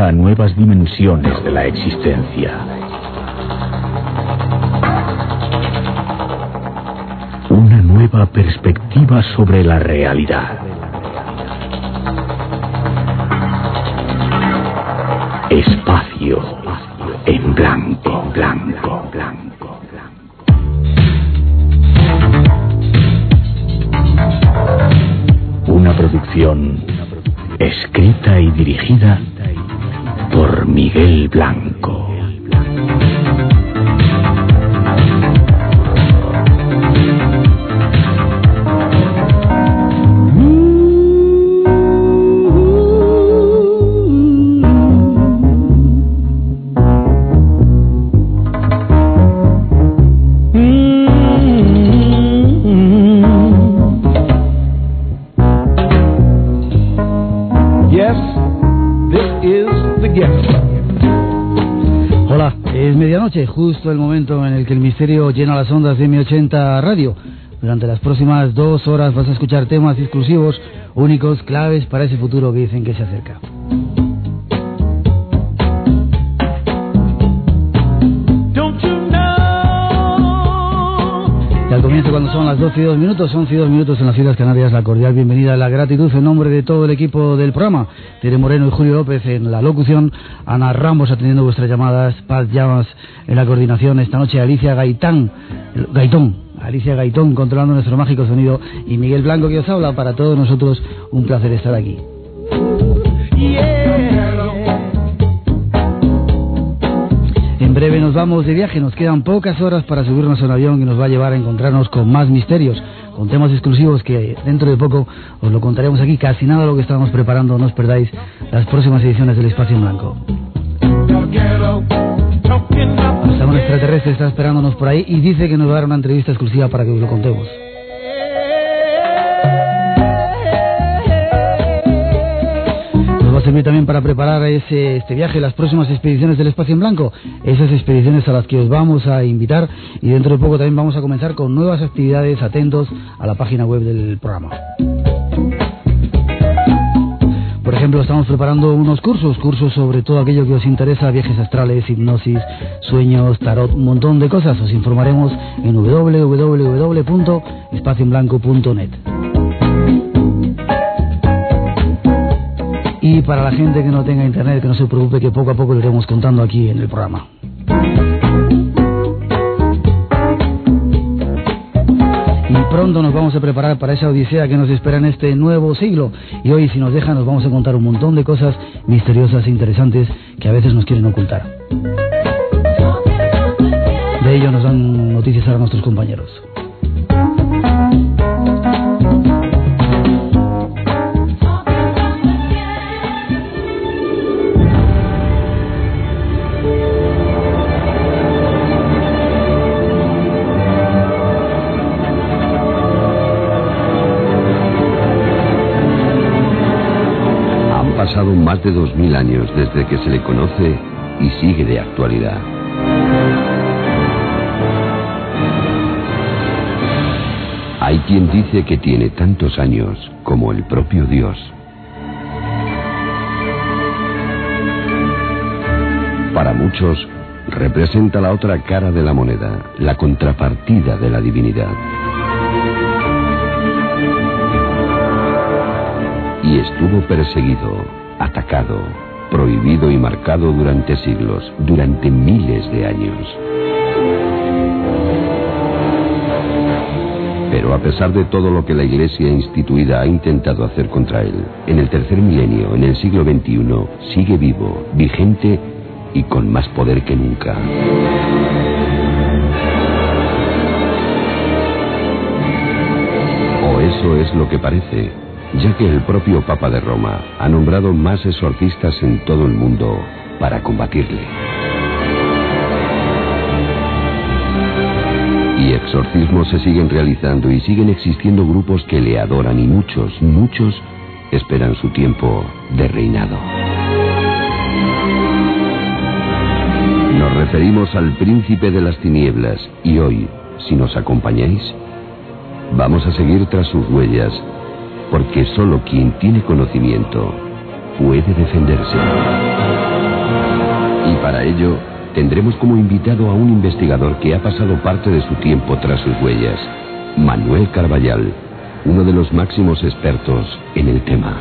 A nuevas dimensiones de la existencia. Una nueva perspectiva sobre la realidad. Espacio en blanco, blanco. Miguel el misterio llena las ondas de M80 Radio. Durante las próximas dos horas vas a escuchar temas exclusivos, únicos, claves para ese futuro que dicen que se acerca. Cuando son las 12 y 2 minutos, 11 y 2 minutos en las Islas Canarias, la cordial bienvenida, la gratitud en nombre de todo el equipo del programa. Tere Moreno y Julio López en la locución, Ana Ramos atendiendo vuestras llamadas, Paz Llamas en la coordinación, esta noche Alicia Gaitán, Gaitón, Alicia Gaitón controlando nuestro mágico sonido y Miguel Blanco que os habla. Para todos nosotros, un placer estar aquí. En breve nos vamos de viaje, nos quedan pocas horas para subirnos a un avión que nos va a llevar a encontrarnos con más misterios, con temas exclusivos que dentro de poco os lo contaremos aquí, casi nada de lo que estábamos preparando, no os perdáis las próximas ediciones del Espacio en Blanco. Hasta un extraterrestre está esperándonos por ahí y dice que nos va a dar una entrevista exclusiva para que os lo contemos. A servir también para preparar ese, este viaje, las próximas expediciones del Espacio en Blanco, esas expediciones a las que os vamos a invitar y dentro de poco también vamos a comenzar con nuevas actividades, atentos a la página web del programa. Por ejemplo, estamos preparando unos cursos, cursos sobre todo aquello que os interesa, viajes astrales, hipnosis, sueños, tarot, un montón de cosas. Os informaremos en www.espacioenblanco.net. Y para la gente que no tenga internet, que no se preocupe, que poco a poco lo iremos contando aquí en el programa. Y pronto nos vamos a preparar para esa odisea que nos espera en este nuevo siglo. Y hoy, si nos dejan, nos vamos a contar un montón de cosas misteriosas e interesantes que a veces nos quieren ocultar. De ello nos dan noticias ahora nuestros compañeros. Pasado más de dos mil años desde que se le conoce y sigue de actualidad. Hay quien dice que tiene tantos años como el propio Dios. Para muchos, representa la otra cara de la moneda, la contrapartida de la divinidad. y estuvo perseguido, atacado, prohibido y marcado durante siglos, durante miles de años. Pero a pesar de todo lo que la Iglesia instituida ha intentado hacer contra él, en el tercer milenio, en el siglo XXI, sigue vivo, vigente y con más poder que nunca. O eso es lo que parece, ya que el propio Papa de Roma ha nombrado más exorcistas en todo el mundo para combatirle. exorcismos se siguen realizando y siguen existiendo grupos que le adoran y muchos, muchos esperan su tiempo de reinado. Nos referimos al príncipe de las tinieblas y hoy, si nos acompañáis, vamos a seguir tras sus huellas, porque solo quien tiene conocimiento puede defenderse. Y para ello, tendremos como invitado a un investigador que ha pasado parte de su tiempo tras sus huellas, Manuel Carballal, uno de los máximos expertos en el tema.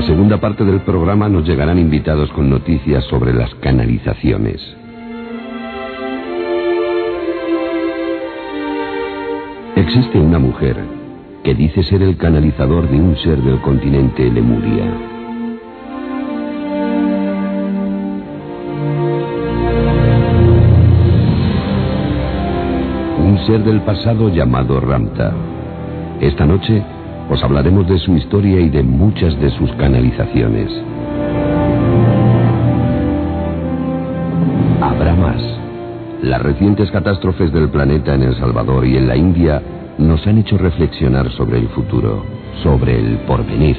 La segunda parte del programa nos llegarán invitados con noticias sobre las canalizaciones. Existe una mujer que dice ser el canalizador de un ser del continente Lemuria. Un ser del pasado llamado Ramta. Esta noche os hablaremos de su historia y de muchas de sus canalizaciones. Habrá más. Las recientes catástrofes del planeta en El Salvador y en la India nos han hecho reflexionar sobre el futuro, sobre el porvenir.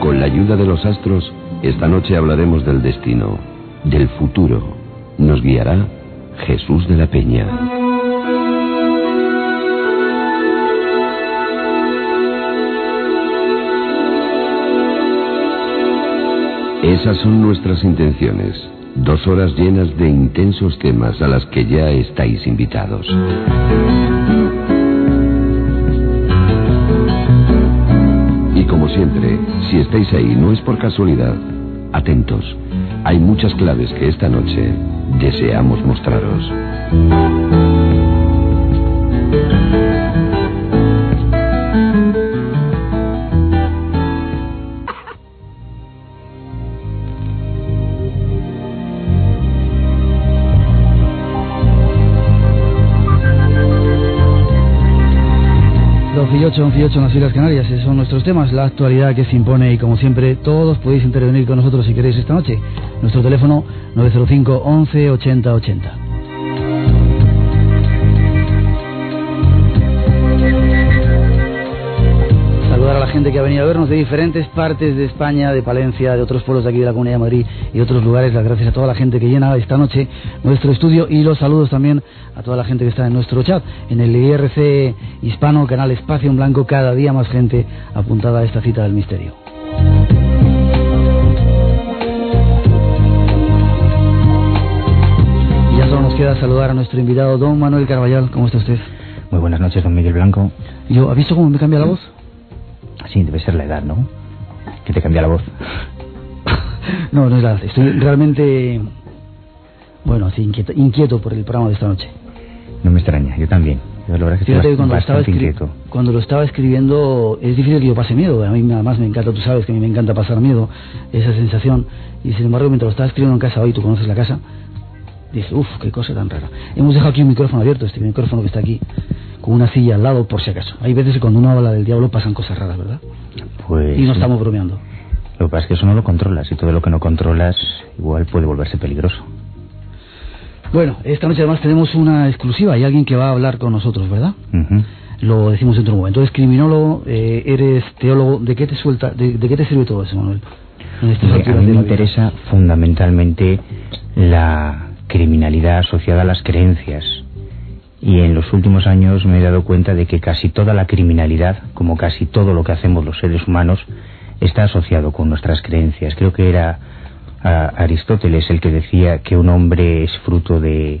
Con la ayuda de los astros, esta noche hablaremos del destino, del futuro. Nos guiará Jesús de la Peña. Esas son nuestras intenciones. Dos horas llenas de intensos temas a las que ya estáis invitados. Y como siempre, si estáis ahí no es por casualidad. Atentos, hay muchas claves que esta noche deseamos mostraros. Y 8, 11 y 8 en las Islas Canarias. Esos son nuestros temas, la actualidad que se impone y como siempre todos podéis intervenir con nosotros si queréis esta noche. Nuestro teléfono 905 11 80 80. Gente que ha venido a vernos de diferentes partes de España, de Palencia, de otros pueblos de aquí de la Comunidad de Madrid y otros lugares. Las gracias a toda la gente que llena esta noche nuestro estudio y los saludos también a toda la gente que está en nuestro chat. En el IRC Hispano, canal Espacio en Blanco, cada día más gente apuntada a esta cita del misterio. Y ya solo nos queda saludar a nuestro invitado, don Manuel Carballal. ¿Cómo está usted? Muy buenas noches, don Miguel Blanco. Yo, ¿Ha visto cómo me cambia la voz? Sí, debe ser la edad, ¿no? Que te cambia la voz. no, no es la edad. Estoy realmente, bueno, así inquieto, inquieto por el programa de esta noche. No me extraña, yo también. Yo la verdad que Fíjate cuando estaba inquieto. cuando lo estaba escribiendo es difícil que yo pase miedo. A mí además me encanta, tú sabes que a mí me encanta pasar miedo, esa sensación. Y sin embargo, mientras lo estaba escribiendo en casa hoy, tú conoces la casa, dije, uff, qué cosa tan rara. Hemos dejado aquí un micrófono abierto, este micrófono que está aquí, con una silla al lado por si acaso. Hay veces que cuando uno habla del diablo pasan cosas raras, ¿verdad? Pues, Y no estamos bromeando. Lo que pasa es que eso no lo controlas y todo lo que no controlas igual puede volverse peligroso. Bueno, esta noche además tenemos una exclusiva. Hay alguien que va a hablar con nosotros, ¿verdad? Ujú. Lo decimos en otro momento. Eres criminólogo, eh, eres teólogo. ¿De qué te suelta, de, de qué te sirve todo eso, Manuel? A mí de me interesa fundamentalmente la criminalidad asociada a las creencias. Y en los últimos años me he dado cuenta de que casi toda la criminalidad, como casi todo lo que hacemos los seres humanos, está asociado con nuestras creencias. Creo que era Aristóteles el que decía que un hombre es fruto de,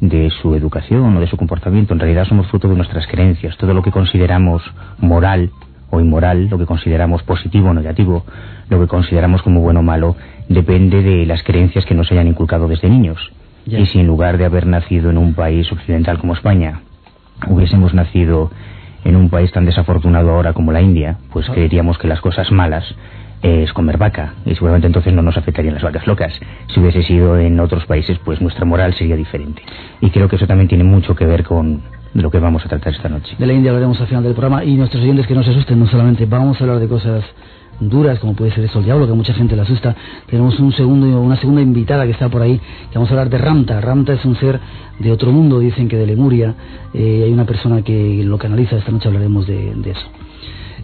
de su educación o de su comportamiento. En realidad somos fruto de nuestras creencias. Todo lo que consideramos moral o inmoral, lo que consideramos positivo o negativo, lo que consideramos como bueno o malo, depende de las creencias que nos hayan inculcado desde niños. Ya. Y si en lugar de haber nacido en un país occidental como España, hubiésemos nacido en un país tan desafortunado ahora como la India, pues Ah. creeríamos que las cosas malas es comer vaca y seguramente entonces no nos afectarían las vacas locas. Si hubiese sido en otros países, pues nuestra moral sería diferente. Y creo que eso también tiene mucho que ver con lo que vamos a tratar esta noche. De la India hablaremos al final del programa y nuestros oyentes que no se asusten, no solamente vamos a hablar de cosas duras como puede ser eso el diablo que a mucha gente le asusta tenemos un segundo una segunda invitada que está por ahí que vamos a hablar de Ramta Ramta es un ser de otro mundo dicen que de Lemuria eh, hay una persona que lo canaliza esta noche hablaremos de, de eso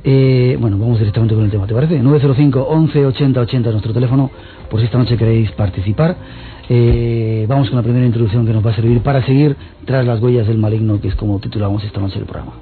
eh, bueno, vamos directamente con el tema, ¿te parece? 905 11 80 80 nuestro teléfono, por si esta noche queréis participar. Eh, vamos con la primera introducción que nos va a servir para seguir tras las huellas del maligno, que es como titulamos esta noche el programa.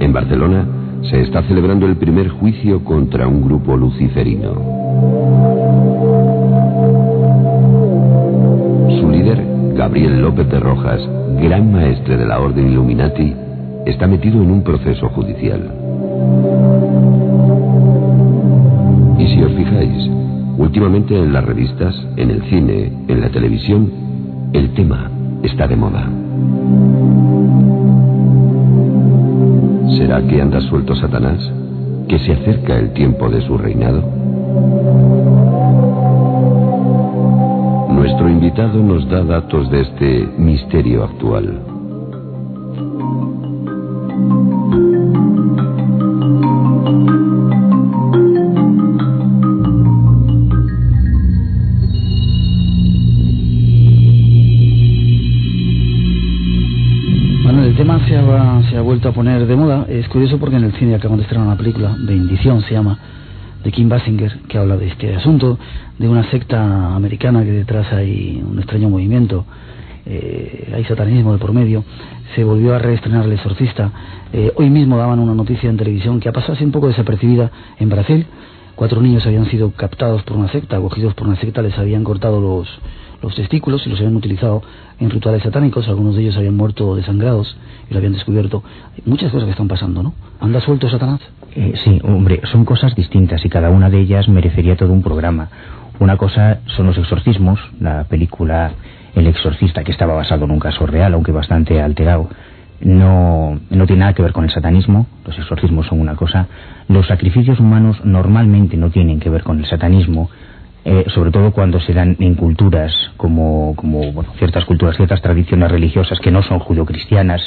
En Barcelona se está celebrando el primer juicio contra un grupo luciferino. Su líder, Gabriel López de Rojas, gran maestre de la Orden Illuminati, está metido en un proceso judicial. Y si os fijáis, últimamente en las revistas, en el cine, en la televisión, el tema está de moda. ¿Será que anda suelto Satanás? ¿Que se acerca el tiempo de su reinado? Nuestro invitado nos da datos de este misterio actual. Vuelto a poner de moda. Es curioso porque en el cine acaban de estrenar una película, Bendición se llama, de Kim Basinger, que habla de este asunto, de una secta americana que detrás hay un extraño movimiento, eh, hay satanismo de por medio. Se volvió a reestrenar El Exorcista. Eh, hoy mismo daban una noticia en televisión que ha pasado así un poco desapercibida en Brasil. Cuatro niños habían sido captados por una secta, acogidos por una secta, les habían cortado los, los testículos y los habían utilizado en rituales satánicos, algunos de ellos habían muerto desangrados y lo habían descubierto. Muchas cosas que están pasando, ¿no? ¿Anda suelto Satanás? Eh, sí, hombre, son cosas distintas y cada una de ellas merecería todo un programa. Una cosa son los exorcismos, la película El exorcista, que estaba basado en un caso real, aunque bastante alterado. No, no tiene nada que ver con el satanismo, los exorcismos son una cosa. Los sacrificios humanos normalmente no tienen que ver con el satanismo, eh, sobre todo cuando se dan en culturas como, como bueno, ciertas culturas, ciertas tradiciones religiosas que no son judio-cristianas,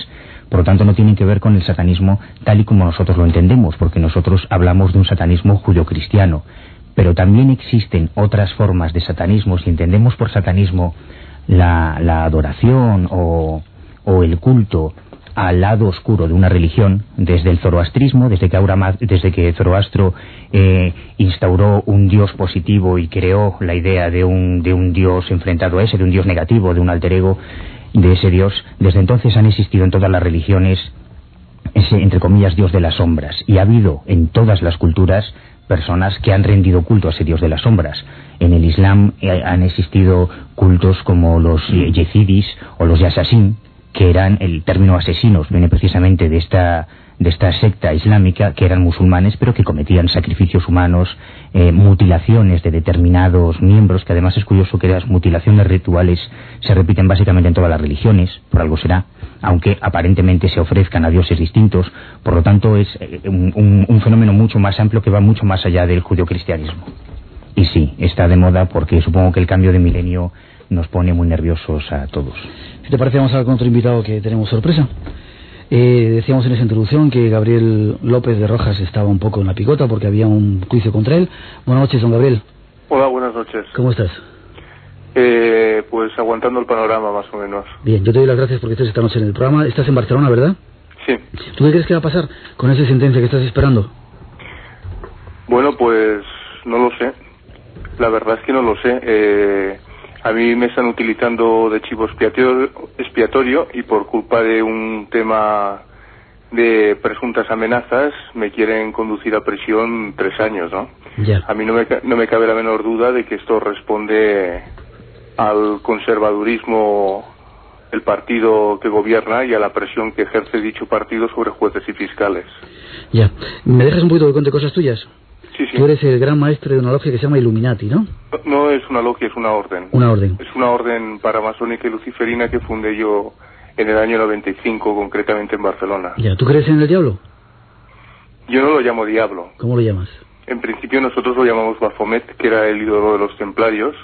por lo tanto no tienen que ver con el satanismo tal y como nosotros lo entendemos, porque nosotros hablamos de un satanismo judio-cristiano, pero también existen otras formas de satanismo, si entendemos por satanismo la, la adoración o, o el culto al lado oscuro de una religión, desde el zoroastrismo, desde que, desde que Zoroastro eh, instauró un dios positivo y creó la idea de un, de un dios enfrentado a ese, de un dios negativo, de un alter ego de ese dios, desde entonces han existido en todas las religiones ese, entre comillas, dios de las sombras. Y ha habido en todas las culturas personas que han rendido culto a ese dios de las sombras. En el Islam eh, han existido cultos como los yezidis o los yasasin, que eran el término asesinos, viene precisamente de esta, de esta secta islámica, que eran musulmanes, pero que cometían sacrificios humanos, eh, mutilaciones de determinados miembros, que además es curioso que las mutilaciones rituales se repiten básicamente en todas las religiones, por algo será, aunque aparentemente se ofrezcan a dioses distintos, por lo tanto es eh, un, un fenómeno mucho más amplio que va mucho más allá del judio-cristianismo. Y sí, está de moda porque supongo que el cambio de milenio nos pone muy nerviosos a todos. Si te parece, vamos a hablar con otro invitado que tenemos sorpresa. Eh, decíamos en esa introducción que Gabriel López de Rojas estaba un poco en la picota porque había un juicio contra él. Buenas noches, don Gabriel. Hola, buenas noches. ¿Cómo estás? Eh, pues aguantando el panorama, más o menos. Bien, yo te doy las gracias porque estás esta noche en el programa. Estás en Barcelona, ¿verdad? Sí. ¿Tú qué crees que va a pasar con esa sentencia que estás esperando? Bueno, pues no lo sé. La verdad es que no lo sé. Eh, a mí me están utilizando de chivo expiatorio, y por culpa de un tema de presuntas amenazas me quieren conducir a prisión tres años, ¿no? A mí no me, no me cabe la menor duda de que esto responde al conservadurismo el partido que gobierna y a la presión que ejerce dicho partido sobre jueces y fiscales. Ya. ¿Me dejas un poquito de cosas tuyas? Sí, sí. Tú eres el gran maestre de una logia que se llama Illuminati, ¿no? No, no es una logia, es una orden. Una orden. Es una orden paramasónica y luciferina que fundé yo en el año 95, concretamente en Barcelona. Ya. ¿Tú crees en el diablo? Yo no lo llamo diablo. ¿Cómo lo llamas? En principio nosotros lo llamamos Baphomet, que era el ídolo de los templarios.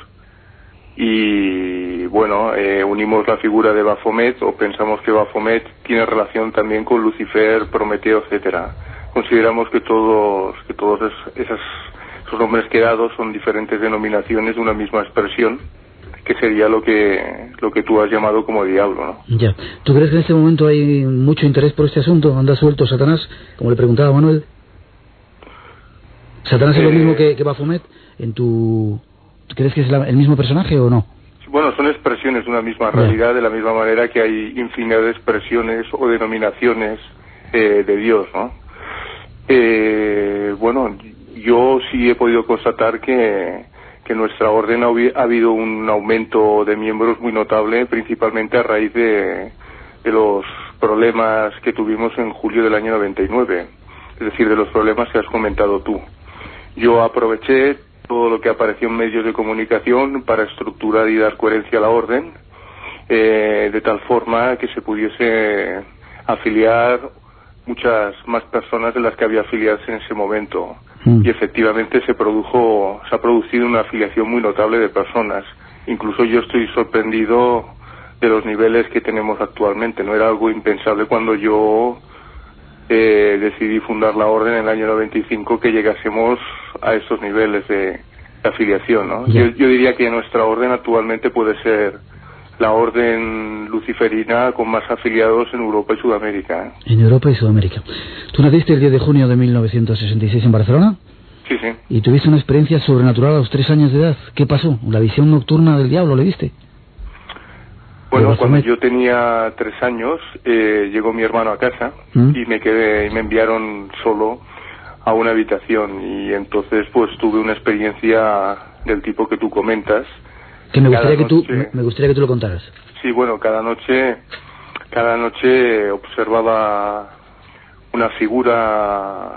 Y bueno, eh, unimos la figura de Baphomet o pensamos que Baphomet tiene relación también con Lucifer, Prometeo, etcétera. Consideramos que todos, que todos es- esas, esos nombres que he dado son diferentes denominaciones de una misma expresión, que sería lo que, lo que tú has llamado como diablo, ¿no? Ya. ¿Tú crees que en este momento hay mucho interés por este asunto? ¿Anda suelto Satanás? Como le preguntaba Manuel. ¿Satanás es lo Eh, mismo que, que Baphomet? ¿En tu... ¿tú ¿Crees que es la- el mismo personaje o no? Bueno, son expresiones de una misma Ya. realidad, de la misma manera que hay infinidad de expresiones o denominaciones eh, de Dios, ¿no? Eh, bueno, yo sí he podido constatar que, que en nuestra orden ha, habi- ha habido un aumento de miembros muy notable, principalmente a raíz de, de los problemas que tuvimos en julio del año 99, es decir, de los problemas que has comentado tú. Yo aproveché todo lo que apareció en medios de comunicación para estructurar y dar coherencia a la orden, eh, de tal forma que se pudiese afiliar muchas más personas de las que había afiliadas en ese momento. Mm. Y efectivamente se produjo, se ha producido una afiliación muy notable de personas. Incluso yo estoy sorprendido de los niveles que tenemos actualmente. No era algo impensable cuando yo eh, decidí fundar la orden en el año 95 que llegásemos a esos niveles de, de afiliación. ¿no? Yo, yo diría que nuestra orden actualmente puede ser la orden luciferina con más afiliados en Europa y Sudamérica. En Europa y Sudamérica. ¿Tú naciste el 10 de junio de 1966 en Barcelona? Sí, sí. Y tuviste una experiencia sobrenatural a los tres años de edad. ¿Qué pasó? ¿La visión nocturna del diablo le viste? Bueno, cuando yo tenía tres años, eh, llegó mi hermano a casa ¿Mm? y me quedé, y me enviaron solo a una habitación y entonces pues tuve una experiencia del tipo que tú comentas. Que me gustaría que tú, me gustaría que tú lo contaras. Sí, bueno, cada noche, cada noche observaba una figura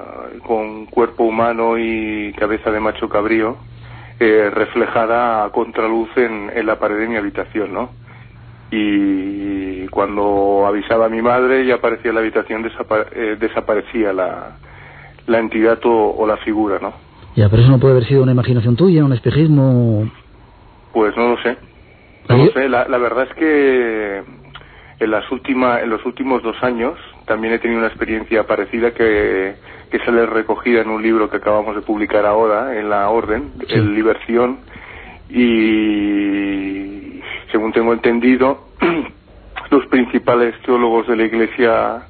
con cuerpo humano y cabeza de macho cabrío eh, reflejada a contraluz en, en la pared de mi habitación, ¿no? Y cuando avisaba a mi madre y aparecía en la habitación desapa- eh, desaparecía la, la entidad o, o la figura, ¿no? Ya, pero eso no puede haber sido una imaginación tuya, un espejismo. Pues no lo sé. No lo sé. La, la verdad es que en las últimas, en los últimos dos años también he tenido una experiencia parecida que, que sale recogida en un libro que acabamos de publicar ahora en la Orden, Sí. el Liberción, y según tengo entendido, los principales teólogos de la Iglesia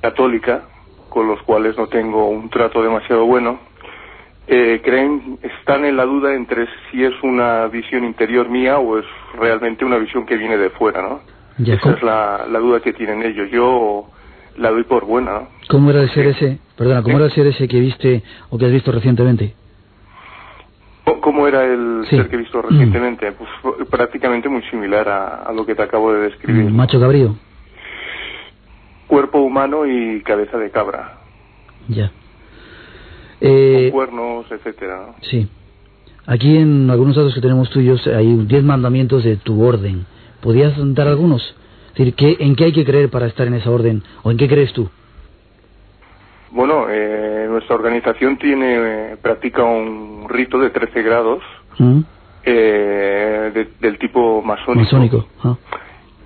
Católica, con los cuales no tengo un trato demasiado bueno, eh, creen, están en la duda entre si es una visión interior mía o es realmente una visión que viene de fuera, ¿no? Ya, Esa ¿cómo, es la, la duda que tienen ellos. Yo la doy por buena, ¿no? cómo era el ser ese? Perdona, ¿cómo era el ser ese que viste o que has visto recientemente? ¿Cómo- ¿Cómo era el Sí. ser que he visto recientemente? Pues prácticamente muy similar a, a lo que te acabo de describir. Mm, Macho cabrío. Cuerpo humano y cabeza de cabra, Ya. Eh, con cuernos, etcétera. ¿no? sí. Aquí en algunos datos que tenemos tuyos hay 10 mandamientos de tu orden. ¿Podías dar algunos? Es decir, ¿qué, ¿en qué hay que creer para estar en esa orden? ¿O en qué crees tú? Bueno, eh, nuestra organización tiene eh, practica un rito de 13 grados ¿Mm? eh, de- del tipo masónico. Masónico. ah.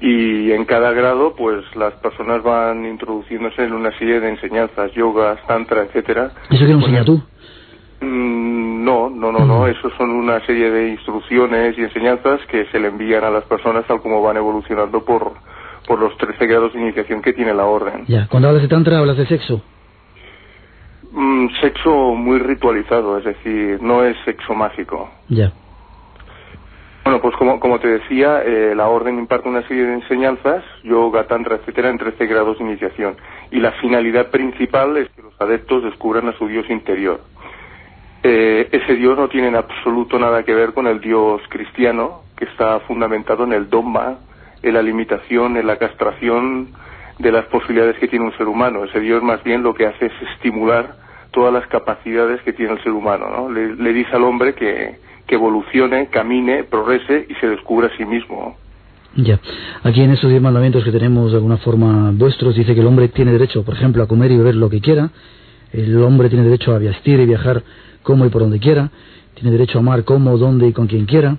Y en cada grado, pues las personas van introduciéndose en una serie de enseñanzas, yogas, tantra, etcétera. ¿Eso que lo Con enseña el- tú? Mm, no, no, no, no. Mm. Eso son una serie de instrucciones y enseñanzas que se le envían a las personas tal como van evolucionando por, por los 13 grados de iniciación que tiene la orden. Ya. Cuando hablas de tantra, hablas de sexo. Mm, sexo muy ritualizado, es decir, no es sexo mágico. Ya. Bueno, pues como, como te decía, eh, la orden imparte una serie de enseñanzas, yoga, tantra, etcétera, en 13 grados de iniciación. Y la finalidad principal es que los adeptos descubran a su Dios interior. Eh, ese Dios no tiene en absoluto nada que ver con el Dios cristiano, que está fundamentado en el dogma, en la limitación, en la castración de las posibilidades que tiene un ser humano. Ese Dios más bien lo que hace es estimular todas las capacidades que tiene el ser humano. ¿no? Le, le dice al hombre que, que evolucione, camine, progrese y se descubra a sí mismo. Ya. Aquí en esos diez mandamientos que tenemos de alguna forma vuestros dice que el hombre tiene derecho, por ejemplo, a comer y beber lo que quiera. El hombre tiene derecho a vestir y viajar como y por donde quiera. Tiene derecho a amar como, donde y con quien quiera.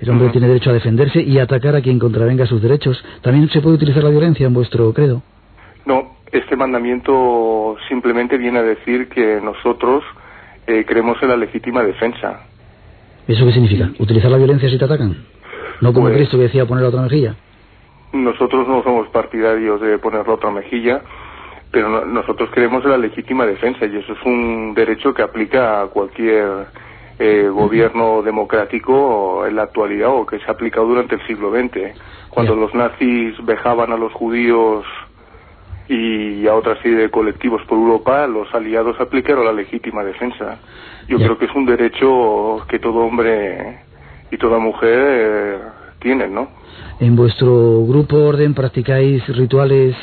El hombre tiene derecho a defenderse y a atacar a quien contravenga sus derechos. También se puede utilizar la violencia en vuestro credo. No, este mandamiento simplemente viene a decir que nosotros eh, creemos en la legítima defensa. ¿Eso qué significa? ¿Utilizar la violencia si te atacan? No como Pues- Cristo que decía poner la otra mejilla. Nosotros no somos partidarios de poner la otra mejilla, pero no- nosotros creemos en la legítima defensa y eso es un derecho que aplica a cualquier eh, gobierno democrático en la actualidad o que se ha aplicado durante el siglo XX. Cuando los nazis vejaban a los judíos y a otra serie de colectivos por Europa, los aliados aplicaron la legítima defensa. Yo creo que es un derecho que todo hombre y toda mujer eh, tienen, ¿no? ¿En vuestro grupo orden practicáis rituales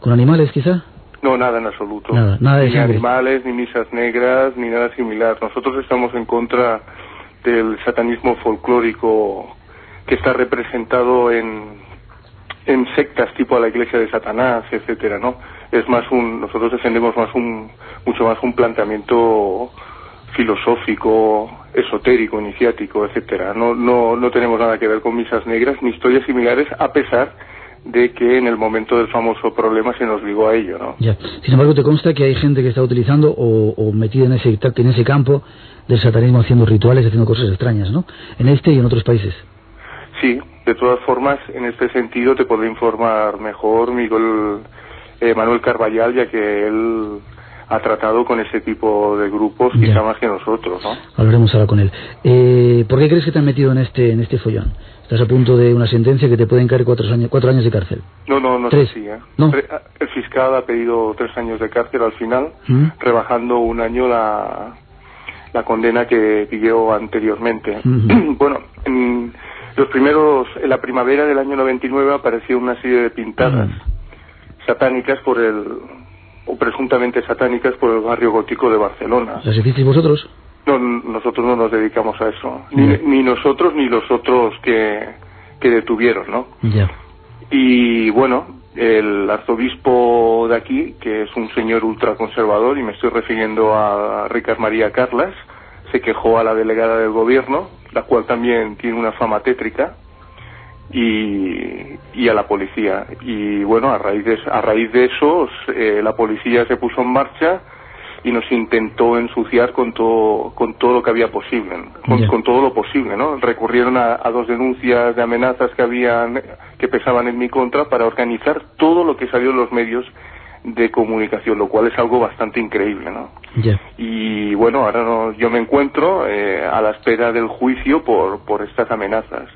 con animales quizá? No, nada en absoluto. Nada, nada de ni sangre. animales, ni misas negras, ni nada similar. Nosotros estamos en contra del satanismo folclórico que está representado en, en sectas tipo a la iglesia de Satanás, etcétera, ¿no? Es más un, nosotros defendemos más un, mucho más un planteamiento filosófico, esotérico, iniciático, etcétera. No, no, no tenemos nada que ver con misas negras ni historias similares, a pesar de que en el momento del famoso problema se nos ligó a ello, ¿no? Sin embargo, te consta que hay gente que está utilizando o, o metida en ese, en ese campo del satanismo haciendo rituales, haciendo cosas extrañas, ¿no? En este y en otros países. Sí, de todas formas, en este sentido te podré informar mejor Miguel eh, Manuel Carballal, ya que él ha tratado con ese tipo de grupos Ya. quizá más que nosotros, ¿no? Hablaremos ahora con él. Eh, ¿Por qué crees que te han metido en este, en este follón? Estás a punto de una sentencia que te pueden caer cuatro años, cuatro años de cárcel. No, no, no Tres. es así, ¿eh? No. Tre- El fiscal ha pedido tres años de cárcel al final, ¿Mm? rebajando un año la, la condena que pidió anteriormente. Bueno, en los primeros, en la primavera del año 99 apareció una serie de pintadas Mm. satánicas por el, o presuntamente satánicas por el barrio gótico de Barcelona. ¿Las hicisteis vosotros? No, nosotros no nos dedicamos a eso, ni, ni nosotros ni los otros que, que detuvieron, ¿no? Ya. Y bueno, el arzobispo de aquí, que es un señor ultraconservador, y me estoy refiriendo a Ricard María Carlas, se quejó a la delegada del gobierno, la cual también tiene una fama tétrica, y, y a la policía. Y bueno, a raíz de, a raíz de eso, eh, la policía se puso en marcha y nos intentó ensuciar con todo, con todo lo que había posible, con, con todo lo posible, ¿no? Recurrieron a, a dos denuncias de amenazas que habían, que pesaban en mi contra para organizar todo lo que salió en los medios de comunicación, lo cual es algo bastante increíble, ¿no? Y bueno, ahora no- yo me encuentro eh, a la espera del juicio por, por estas amenazas.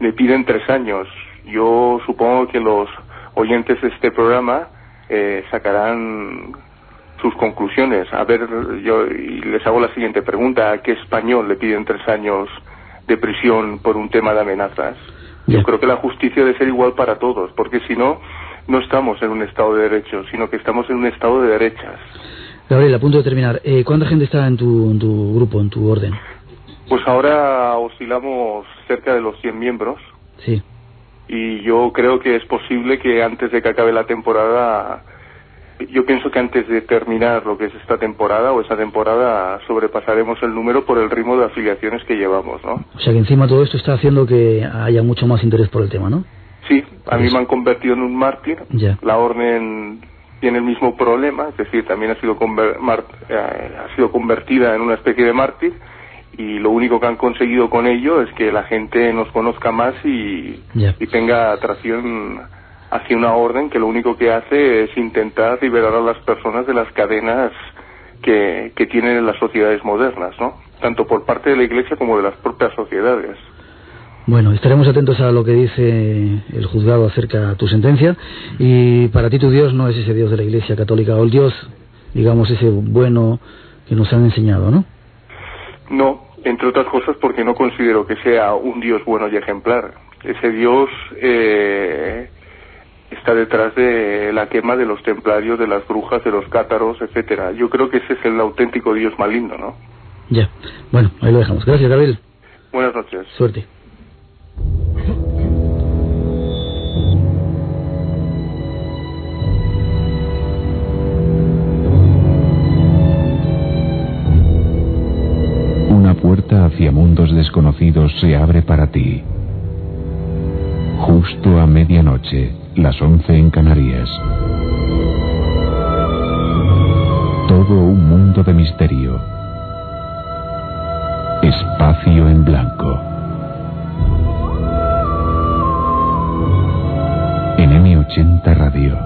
Me piden tres años. Yo supongo que los oyentes de este programa eh, sacarán sus conclusiones. A ver, yo y les hago la siguiente pregunta: ¿a qué español le piden tres años de prisión por un tema de amenazas? Yo creo que la justicia debe ser igual para todos, porque si no, no estamos en un Estado de Derecho, sino que estamos en un Estado de derechas. Gabriel, a punto de terminar. Eh, ¿Cuánta gente está en tu, en tu grupo, en tu orden? Pues ahora oscilamos cerca de los 100 miembros Sí. y yo creo que es posible que antes de que acabe la temporada, yo pienso que antes de terminar lo que es esta temporada o esa temporada sobrepasaremos el número por el ritmo de afiliaciones que llevamos, ¿no? O sea que encima todo esto está haciendo que haya mucho más interés por el tema, ¿no? Sí, a mí Pues- me han convertido en un mártir. Ya. La orden tiene el mismo problema, es decir, también ha sido, conver- eh, ha sido convertida en una especie de mártir y lo único que han conseguido con ello es que la gente nos conozca más y tenga atracción hacia una orden que lo único que hace es intentar liberar a las personas de las cadenas que, que tienen en las sociedades modernas, ¿no? Tanto por parte de la Iglesia como de las propias sociedades. Bueno, estaremos atentos a lo que dice el juzgado acerca de tu sentencia. Y para ti tu Dios no es ese Dios de la Iglesia Católica, o el Dios, digamos, ese bueno que nos han enseñado, ¿no? No, entre otras cosas porque no considero que sea un Dios bueno y ejemplar. ese Dios eh, está detrás de la quema de los templarios, de las brujas, de los cátaros, etcétera. Yo creo que ese es el auténtico Dios maligno, ¿no? Ya. Bueno, ahí lo dejamos. Gracias, Gabriel. Buenas noches. Suerte. Una puerta hacia mundos desconocidos se abre para ti. Justo a medianoche, las 11 en Canarias. Todo un mundo de misterio. Espacio en blanco. En M80 Radio.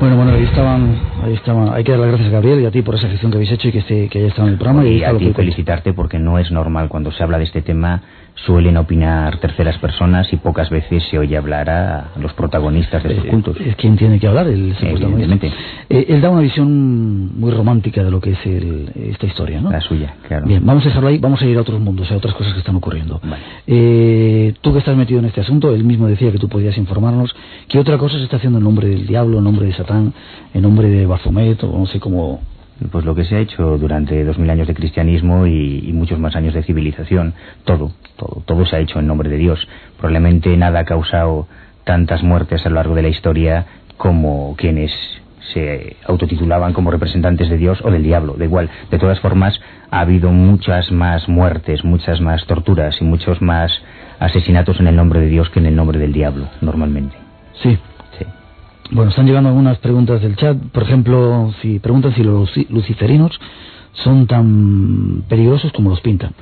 Bueno, bueno, ahí estaban, ahí. Hay que dar las gracias a Gabriel y a ti por esa gestión que habéis hecho y que, esté, que haya estado en el programa. Y a ti felicitarte porque no es normal cuando se habla de este tema suelen opinar terceras personas y pocas veces se oye hablar a los protagonistas de estos Eh, cultos. Es quien tiene que hablar, el. Evidentemente. Eh, él da una visión muy romántica de lo que es el- esta historia, ¿no? La suya, claro. Bien, vamos a dejarlo ahí, vamos a ir a otros mundos, a otras cosas que están ocurriendo. Vale. Eh, tú que estás metido en este asunto, él mismo decía que tú podías informarnos, ¿qué otra cosa se está haciendo en nombre del diablo, en nombre de Satán, en nombre de Baphomet, o no sé cómo... Pues lo que se ha hecho durante dos mil años de cristianismo y, y muchos más años de civilización, todo, todo, todo se ha hecho en nombre de Dios. Probablemente nada ha causado tantas muertes a lo largo de la historia como quienes se autotitulaban como representantes de Dios o del diablo, da igual. De todas formas, ha habido muchas más muertes, muchas más torturas y muchos más asesinatos en el nombre de Dios que en el nombre del diablo, normalmente. Sí. Bueno, están llegando algunas preguntas del chat. Por ejemplo, si preguntan si los luci- luciferinos son tan peligrosos como los pintan.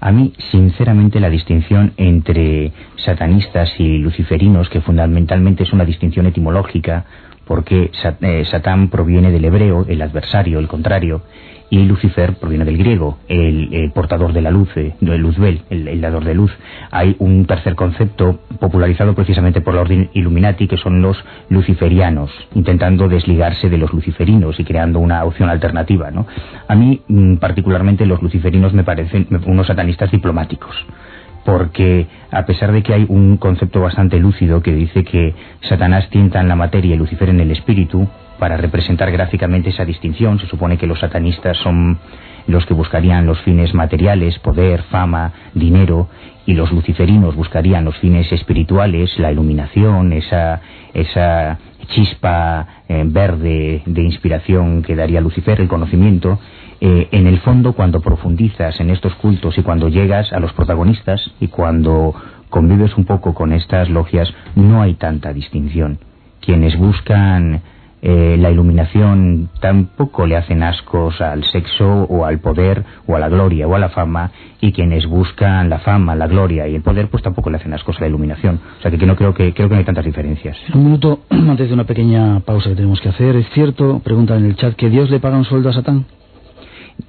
A mí, sinceramente, la distinción entre satanistas y luciferinos, que fundamentalmente es una distinción etimológica, porque eh, Satán proviene del hebreo, el adversario, el contrario, y Lucifer proviene del griego, el, eh, portador de la luz, eh, el luzbel, el, el dador de luz. Hay un tercer concepto popularizado precisamente por la orden Illuminati, que son los luciferianos, intentando desligarse de los luciferinos y creando una opción alternativa. ¿no? A mí, mm, particularmente, los luciferinos me parecen unos satanistas diplomáticos porque a pesar de que hay un concepto bastante lúcido que dice que Satanás tienta en la materia y Lucifer en el espíritu, para representar gráficamente esa distinción, se supone que los satanistas son los que buscarían los fines materiales, poder, fama, dinero, y los luciferinos buscarían los fines espirituales, la iluminación, esa, esa chispa eh, verde de inspiración que daría Lucifer, el conocimiento, eh, en el fondo cuando profundizas en estos cultos y cuando llegas a los protagonistas y cuando convives un poco con estas logias, no hay tanta distinción. Quienes buscan eh, la iluminación tampoco le hacen ascos al sexo o al poder o a la gloria o a la fama y quienes buscan la fama, la gloria y el poder pues tampoco le hacen ascos a la iluminación. O sea que, que no creo que creo que no hay tantas diferencias. En un minuto, antes de una pequeña pausa que tenemos que hacer, ¿es cierto, preguntan en el chat, que Dios le paga un sueldo a Satán?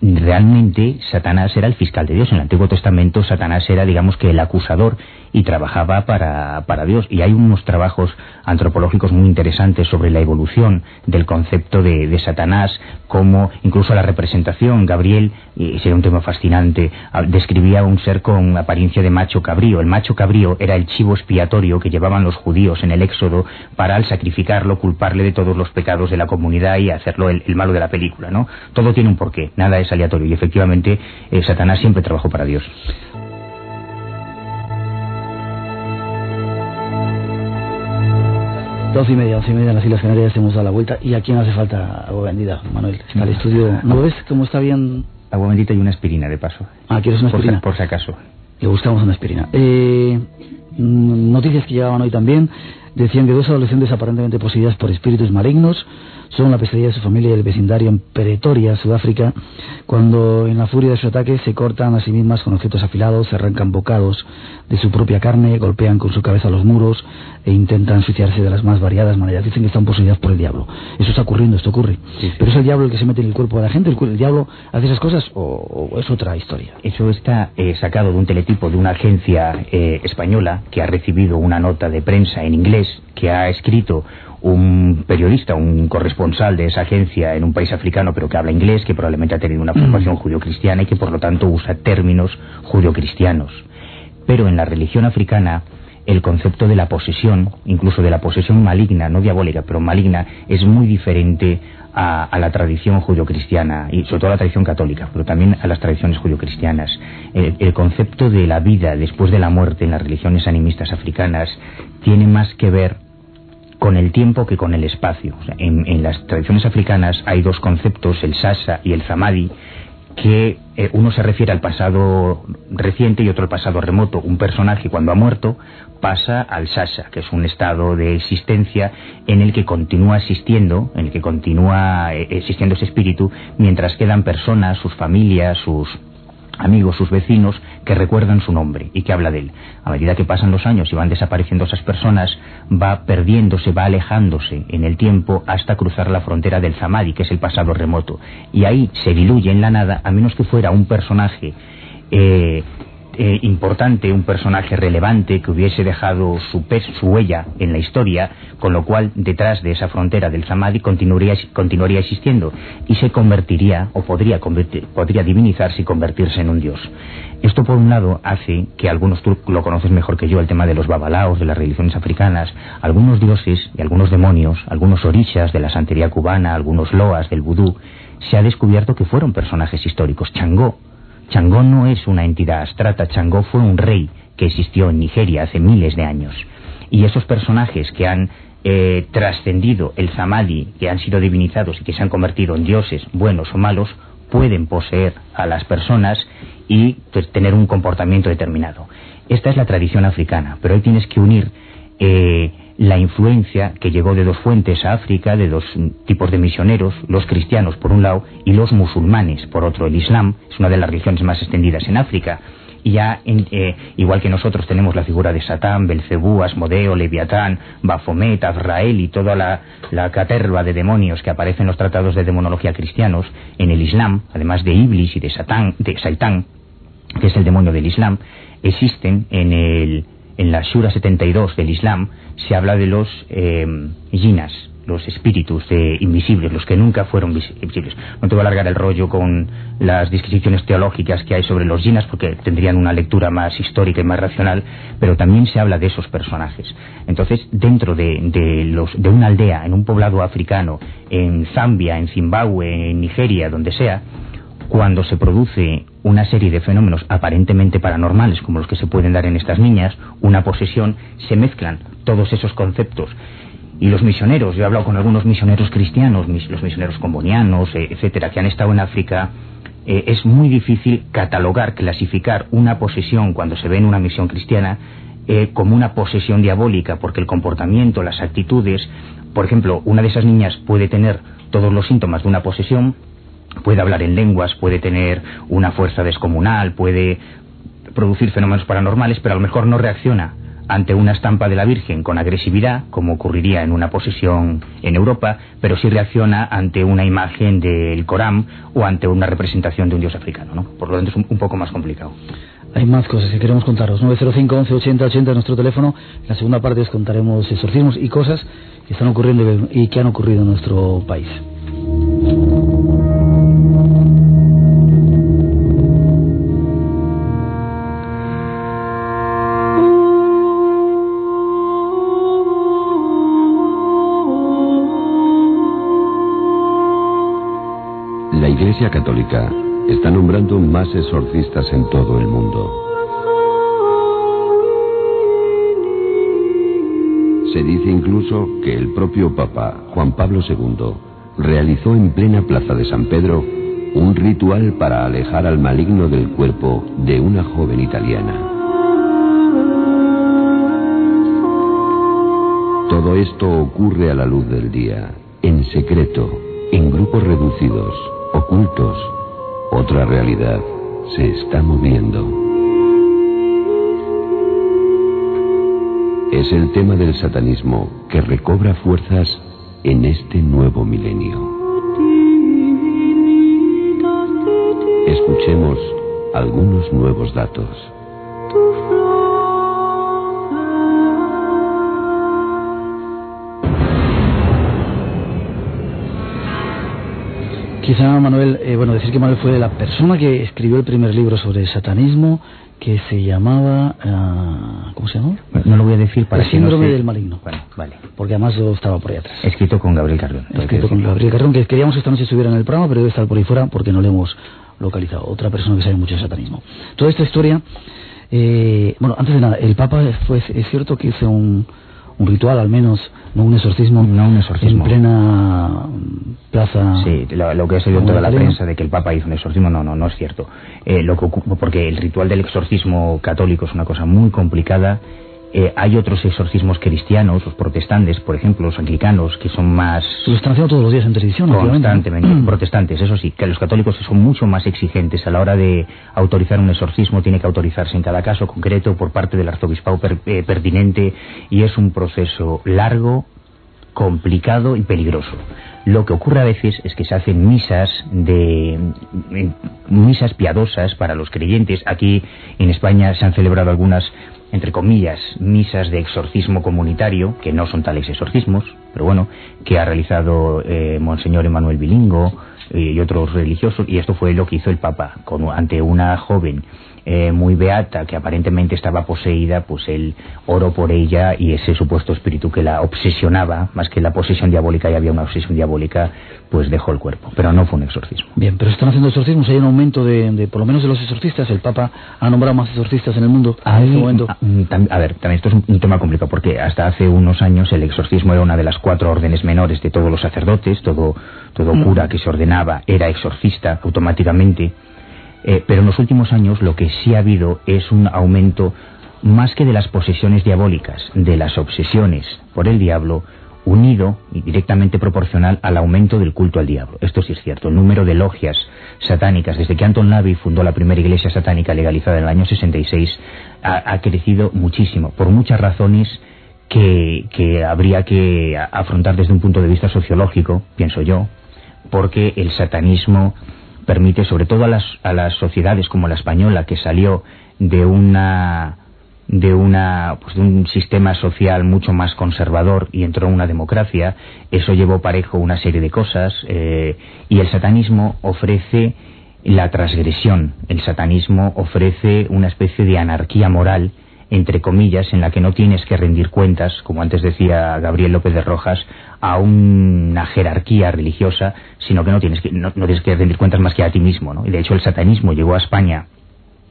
realmente Satanás era el fiscal de Dios. En el Antiguo Testamento Satanás era, digamos que, el acusador y trabajaba para, para Dios. Y hay unos trabajos antropológicos muy interesantes sobre la evolución del concepto de, de Satanás, como incluso la representación. Gabriel, y sería un tema fascinante, describía un ser con apariencia de macho cabrío. El macho cabrío era el chivo expiatorio que llevaban los judíos en el Éxodo para al sacrificarlo culparle de todos los pecados de la comunidad y hacerlo el, el malo de la película, ¿no? Todo tiene un porqué, nada es aleatorio y efectivamente eh, Satanás siempre trabajó para Dios. Doce y media, once y media en las Islas Canarias hemos dado la vuelta. ¿Y a quién hace falta agua vendida, Manuel? Está el estudio. ¿No ves cómo está bien? Agua bendita y una aspirina de paso. Ah, ¿quieres una aspirina? por si acaso. Le buscamos una aspirina. Eh, mm, noticias que llegaban hoy también. Decían que dos adolescentes aparentemente poseídas por espíritus malignos son la pesadilla de su familia y del vecindario en Pretoria, Sudáfrica, cuando en la furia de su ataque se cortan a sí mismas con objetos afilados, se arrancan bocados de su propia carne, golpean con su cabeza los muros e intentan suicidarse de las más variadas maneras. Dicen que están poseídas por el diablo. Eso está ocurriendo, esto ocurre. Pero es el diablo el que se mete en el cuerpo de la gente, el, diablo hace esas cosas o, o es otra historia. Eso está eh, sacado de un teletipo de una agencia eh, española que ha recibido una nota de prensa en inglés que ha escrito un periodista, un corresponsal de esa agencia en un país africano, pero que habla inglés, que probablemente ha tenido una formación judio-cristiana y que por lo tanto usa términos judio-cristianos. Pero en la religión africana el concepto de la posesión, incluso de la posesión maligna, no diabólica, pero maligna, es muy diferente a, la tradición judio-cristiana y sobre todo a la tradición católica, pero también a las tradiciones judio-cristianas. El, concepto de la vida después de la muerte en las religiones animistas africanas tiene más que ver con el tiempo que con el espacio. en, en, las tradiciones africanas hay dos conceptos, el sasa y el zamadi, que eh, uno se refiere al pasado reciente y otro al pasado remoto. Un personaje cuando ha muerto pasa al sasa, que es un estado de existencia en el que continúa existiendo, en el que continúa eh, existiendo ese espíritu, mientras quedan personas, sus familias, sus amigos, sus vecinos, que recuerdan su nombre y que habla de él. A medida que pasan los años y van desapareciendo esas personas, va perdiéndose, va alejándose en el tiempo hasta cruzar la frontera del Zamadi, que es el pasado remoto. Y ahí se diluye en la nada, a menos que fuera un personaje eh, eh, importante, un personaje relevante que hubiese dejado su, su huella en la historia, con lo cual detrás de esa frontera del Zamadi continuaría, continuaría existiendo y se convertiría, o podría, podría divinizarse y convertirse en un dios. Esto por un lado hace que algunos, tú lo conoces mejor que yo, el tema de los babalaos, de las religiones africanas, algunos dioses y algunos demonios, algunos orishas de la santería cubana, algunos loas del vudú, se ha descubierto que fueron personajes históricos. Changó Changó no es una entidad abstracta, Changó fue un rey que existió en Nigeria hace miles de años. Y esos personajes que han eh, trascendido el Zamadi, que han sido divinizados y que se han convertido en dioses buenos o malos, pueden poseer a las personas y pues, tener un comportamiento determinado. Esta es la tradición africana, pero hoy tienes que unir eh, la influencia que llegó de dos fuentes a África, de dos tipos de misioneros, los cristianos por un lado y los musulmanes por otro. El Islam es una de las religiones más extendidas en África. Y ya, eh, igual que nosotros tenemos la figura de Satán, Belcebú, Asmodeo, Leviatán, Bafomet, Azrael y toda la, la, caterva de demonios que aparecen en los tratados de demonología cristianos, en el Islam, además de Iblis y de Satán, de Saitán, que es el demonio del Islam, existen en el en la Shura 72 del Islam se habla de los eh, los espíritus invisibles, los que nunca fueron visibles. No te voy a alargar el rollo con las disquisiciones teológicas que hay sobre los jinas porque tendrían una lectura más histórica y más racional, pero también se habla de esos personajes. Entonces, dentro de, los, de una aldea, en un poblado africano, en Zambia, en Zimbabue, en Nigeria, donde sea, cuando se produce una serie de fenómenos aparentemente paranormales como los que se pueden dar en estas niñas, una posesión, se mezclan todos esos conceptos. Y los misioneros, yo he hablado con algunos misioneros cristianos, los misioneros combonianos, eh, etcétera, que han estado en África, eh, es muy difícil catalogar, clasificar una posesión cuando se ve en una misión cristiana eh, como una posesión diabólica, porque el comportamiento, las actitudes, por ejemplo, una de esas niñas puede tener todos los síntomas de una posesión, puede hablar en lenguas, puede tener una fuerza descomunal, puede producir fenómenos paranormales, pero a lo mejor no reacciona ante una estampa de la Virgen con agresividad, como ocurriría en una posesión en Europa, pero sí reacciona ante una imagen del Corán o ante una representación de un dios africano. ¿no? Por lo tanto, es un, poco más complicado. Hay más cosas que queremos contaros. 905 11 80 80 es nuestro teléfono. En la segunda parte os contaremos exorcismos y cosas que están ocurriendo y que han ocurrido en nuestro país. Iglesia Católica está nombrando más exorcistas en todo el mundo. Se dice incluso que el propio Papa Juan Pablo II realizó en plena plaza de San Pedro un ritual para alejar al maligno del cuerpo de una joven italiana. Todo esto ocurre a la luz del día, en secreto, en grupos reducidos, ocultos. Otra realidad se está moviendo. Es el tema del satanismo que recobra fuerzas en este nuevo milenio. Escuchemos algunos nuevos datos. Quizá Manuel, eh, bueno, decir que Manuel fue la persona que escribió el primer libro sobre satanismo que se llamaba, ah, ¿cómo se llamó? No lo voy a decir para El que no síndrome se- del maligno. Bueno, vale. Porque además yo estaba por ahí atrás. Escrito con Gabriel que Escrito con. Gabriel Carrón, que queríamos que esta noche estuviera en el programa, pero debe estar por ahí fuera porque no le hemos localizado. Otra persona que sabe mucho de satanismo. Toda esta historia, eh, bueno, antes de nada, el Papa fue, es cierto que hizo un, un ritual, al menos, no un exorcismo, No un exorcismo. en plena mm, plaza. Sí, lo, lo que he oído en toda la prensa de que el Papa hizo un exorcismo, no, no, no es cierto. Eh, lo que porque el ritual del exorcismo católico es una cosa muy complicada. Eh, hay otros exorcismos cristianos, los protestantes, por ejemplo, los anglicanos, que son más Lo están haciendo todos los días en televisión, constantemente. Protestantes, eso sí, que los católicos son mucho más exigentes a la hora de autorizar un exorcismo, tiene que autorizarse en cada caso concreto por parte del arzobispado per- eh, pertinente y es un proceso largo, complicado y peligroso. Lo que ocurre a veces es que se hacen misas de misas piadosas para los creyentes. Aquí en España se han celebrado algunas entre comillas, misas de exorcismo comunitario, que no son tales exorcismos, pero bueno, que ha realizado eh, Monseñor Emanuel Bilingo eh, y otros religiosos, y esto fue lo que hizo el Papa, con, ante una joven eh, muy beata que aparentemente estaba poseída, pues él oró por ella y ese supuesto espíritu que la obsesionaba, más que la posesión diabólica y había una obsesión diabólica, pues dejó el cuerpo, pero no fue un exorcismo. Bien, pero están haciendo exorcismos, hay un aumento de, de, por lo menos de los exorcistas, el Papa ha nombrado más exorcistas en el mundo en este momento. a, mm, a ver, también esto es un, un tema complicado porque hasta hace unos años el exorcismo era una de las cuatro órdenes menores de todos los sacerdotes, todo, todo Mm. cura que se ordenaba era exorcista automáticamente, Eh, pero en los últimos años lo que sí ha habido es un aumento más que de las posesiones diabólicas, de las obsesiones por el diablo, unido y directamente proporcional al aumento del culto al diablo. Esto sí es cierto. El número de logias satánicas, desde que Anton Lavey fundó la primera iglesia satánica legalizada en el año 66, ha, ha crecido muchísimo, por muchas razones que, que habría que afrontar desde un punto de vista sociológico, pienso yo, porque el satanismo permite, sobre todo a las, a las sociedades como la española, que salió de una de una pues de un sistema social mucho más conservador y entró en una democracia eso llevó parejo una serie de cosas eh, y el satanismo ofrece la transgresión. El satanismo ofrece una especie de anarquía moral entre comillas, en la que no tienes que rendir cuentas, como antes decía Gabriel López de Rojas, a una jerarquía religiosa, sino que no tienes que, no, tienes que rendir cuentas más que a ti mismo. ¿no? Y de hecho el satanismo llegó a España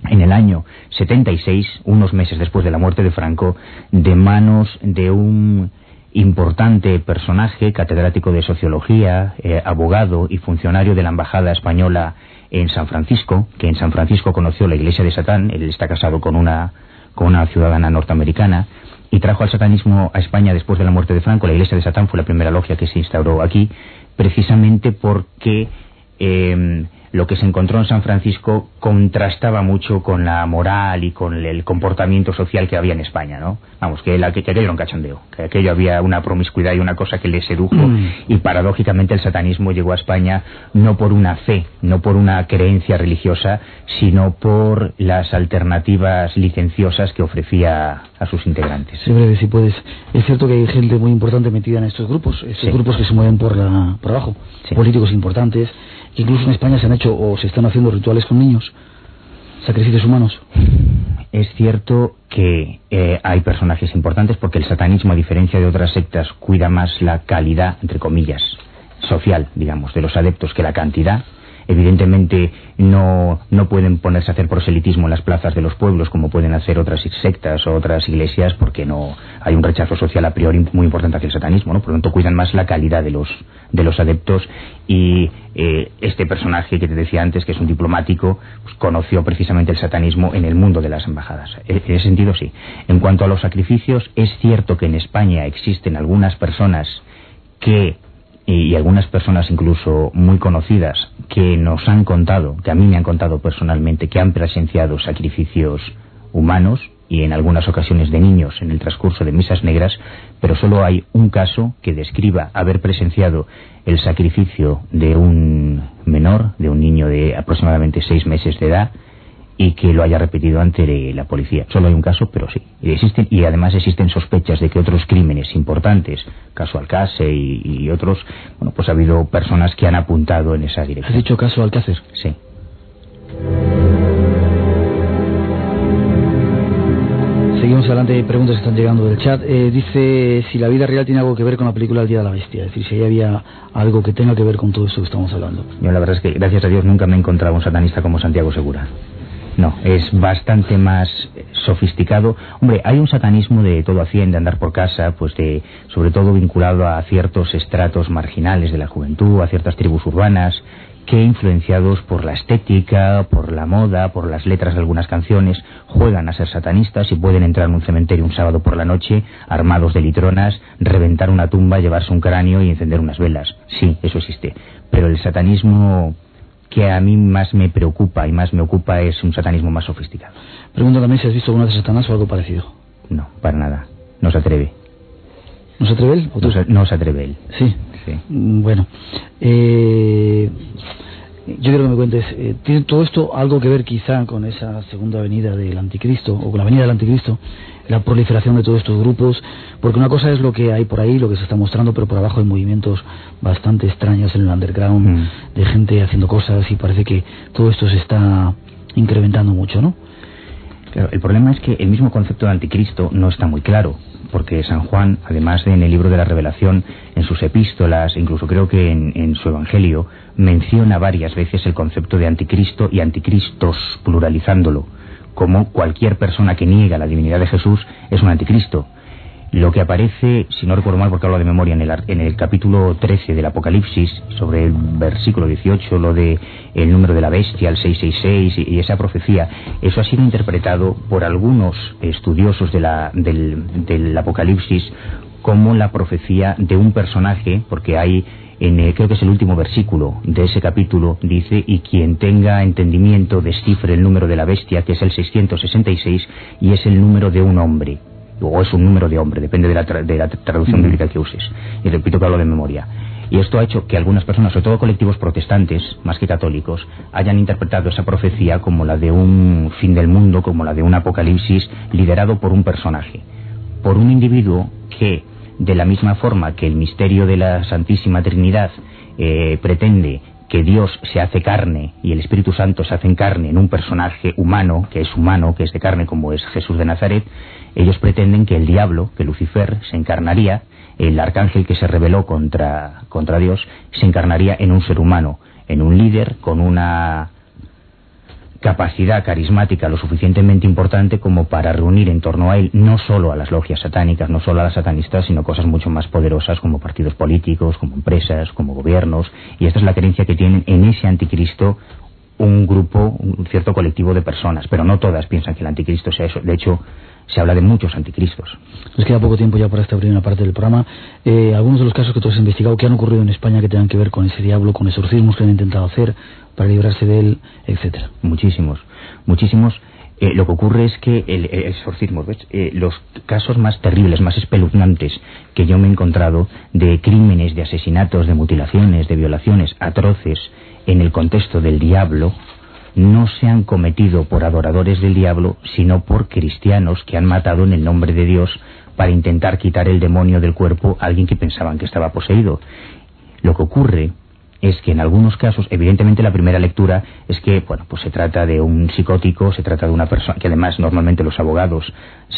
en el año 76, unos meses después de la muerte de Franco, de manos de un importante personaje, catedrático de sociología, eh, abogado y funcionario de la Embajada Española en San Francisco, que en San Francisco conoció la iglesia de Satán, él está casado con una con una ciudadana norteamericana y trajo al satanismo a España después de la muerte de Franco. La iglesia de Satán fue la primera logia que se instauró aquí, precisamente porque eh, lo que se encontró en San Francisco contrastaba mucho con la moral y con el comportamiento social que había en España, ¿no? Vamos, que, la, que, que aquello era un cachondeo, que aquello había una promiscuidad y una cosa que le sedujo Mm. y paradójicamente el satanismo llegó a España no por una fe, no por una creencia religiosa, sino por las alternativas licenciosas que ofrecía a sus integrantes. Sí, breve, si puedes. Es cierto que hay gente muy importante metida en estos grupos, estos Sí. grupos que se mueven por, la, por abajo, Sí. políticos importantes, incluso en España se han hecho o se están haciendo rituales con niños, sacrificios humanos. Es cierto que eh, hay personajes importantes porque el satanismo, a diferencia de otras sectas, cuida más la calidad, entre comillas, social, digamos, de los adeptos que la cantidad. Evidentemente no, no pueden ponerse a hacer proselitismo en las plazas de los pueblos como pueden hacer otras sectas o otras iglesias porque no hay un rechazo social a priori muy importante hacia el satanismo, ¿no? Por lo tanto cuidan más la calidad de los, de los adeptos y eh, este personaje que te decía antes, que es un diplomático, pues, conoció precisamente el satanismo en el mundo de las embajadas. E- En ese sentido sí. En cuanto a los sacrificios, es cierto que en España existen algunas personas que y algunas personas incluso muy conocidas que nos han contado, que a mí me han contado personalmente, que han presenciado sacrificios humanos y en algunas ocasiones de niños en el transcurso de misas negras, pero solo hay un caso que describa haber presenciado el sacrificio de un menor, de un niño de aproximadamente seis meses de edad, y que lo haya repetido ante la policía. Solo hay un caso, pero sí. Y, existen, y además existen sospechas de que otros crímenes importantes, caso Alcácer y, otros, bueno, pues ha habido personas que han apuntado en esa dirección. ¿Has dicho caso Alcácer? Sí. Seguimos adelante, hay preguntas que están llegando del chat. Eh, dice si la vida real tiene algo que ver con la película El Día de la Bestia, es decir, si ahí había algo que tenga que ver con todo esto que estamos hablando. Yo la verdad es que, gracias a Dios, nunca me he encontrado un satanista como Santiago Segura. No, es bastante más sofisticado. Hombre, hay un satanismo de todo hacienda, de andar por casa, pues de, sobre todo vinculado a ciertos estratos marginales de la juventud, a ciertas tribus urbanas, que influenciados por la estética, por la moda, por las letras de algunas canciones, juegan a ser satanistas y pueden entrar en un cementerio un sábado por la noche, armados de litronas, reventar una tumba, llevarse un cráneo y encender unas velas. Sí, eso existe. Pero el satanismo que a mí más me preocupa y más me ocupa es un satanismo más sofisticado. Pregunto también si has visto alguna de Satanás o algo parecido. No, para nada. No se atreve. ¿No se atreve él? no se atreve él. Sí. Mm, bueno, eh, yo quiero que me cuentes, eh, ¿tiene todo esto algo que ver quizá con esa segunda venida del anticristo, o con la venida del anticristo, la proliferación de todos estos grupos? Porque una cosa es lo que hay por ahí, lo que se está mostrando, pero por abajo hay movimientos bastante extraños en el underground, mm. de gente haciendo cosas, y parece que todo esto se está incrementando mucho, ¿no? El problema es que el mismo concepto de anticristo no está muy claro porque San Juan, además de en el libro de la revelación, en sus epístolas, incluso creo que en, su evangelio, menciona varias veces el concepto de anticristo y anticristos, pluralizándolo, como cualquier persona que niega la divinidad de Jesús es un anticristo. Lo que aparece, si no recuerdo mal porque hablo de memoria, en el, en el capítulo 13 del Apocalipsis, sobre el versículo 18, lo de el número de la bestia, el 666 y, esa profecía, eso ha sido interpretado por algunos estudiosos de la, del, Apocalipsis como la profecía de un personaje, porque hay en el, creo que es el último versículo de ese capítulo, dice, y quien tenga entendimiento descifre el número de la bestia, que es el 666, y es el número de un hombre o es un número de hombre, depende de la, de la traducción bíblica que uses. Y repito que hablo de memoria. Y esto ha hecho que algunas personas, sobre todo colectivos protestantes, más que católicos, hayan interpretado esa profecía como la de un fin del mundo, como la de un apocalipsis liderado por un personaje, por un individuo que, de la misma forma que el misterio de la Santísima Trinidad eh, pretende que Dios se hace carne y el Espíritu Santo se hace en carne en un personaje humano, que es humano, que es de carne como es Jesús de Nazaret, ellos pretenden que el diablo, que Lucifer, se encarnaría, el arcángel que se rebeló contra, contra Dios, se encarnaría en un ser humano, en un líder con una capacidad carismática lo suficientemente importante como para reunir en torno a él no solo a las logias satánicas, no solo a las satanistas, sino cosas mucho más poderosas como partidos políticos, como empresas, como gobiernos. Y esta es la creencia que tienen en ese anticristo un grupo, un cierto colectivo de personas, pero no todas piensan que el anticristo sea eso. De hecho, se habla de muchos anticristos. Nos queda poco tiempo ya para esta primera parte del programa. Eh, algunos de los casos que tú has investigado que han ocurrido en España que tengan que ver con ese diablo, con exorcismos que han intentado hacer para librarse de él, etcétera. Muchísimos, muchísimos. Eh, lo que ocurre es que el, exorcismo. Eh, los casos más terribles, más espeluznantes que yo me he encontrado de crímenes, de asesinatos, de mutilaciones, de violaciones atroces en el contexto del diablo, no se han cometido por adoradores del diablo, sino por cristianos que han matado en el nombre de Dios para intentar quitar el demonio del cuerpo a alguien que pensaban que estaba poseído. Lo que ocurre es que en algunos casos, evidentemente la primera lectura es que, bueno, pues se trata de un psicótico, se trata de una persona que además normalmente los abogados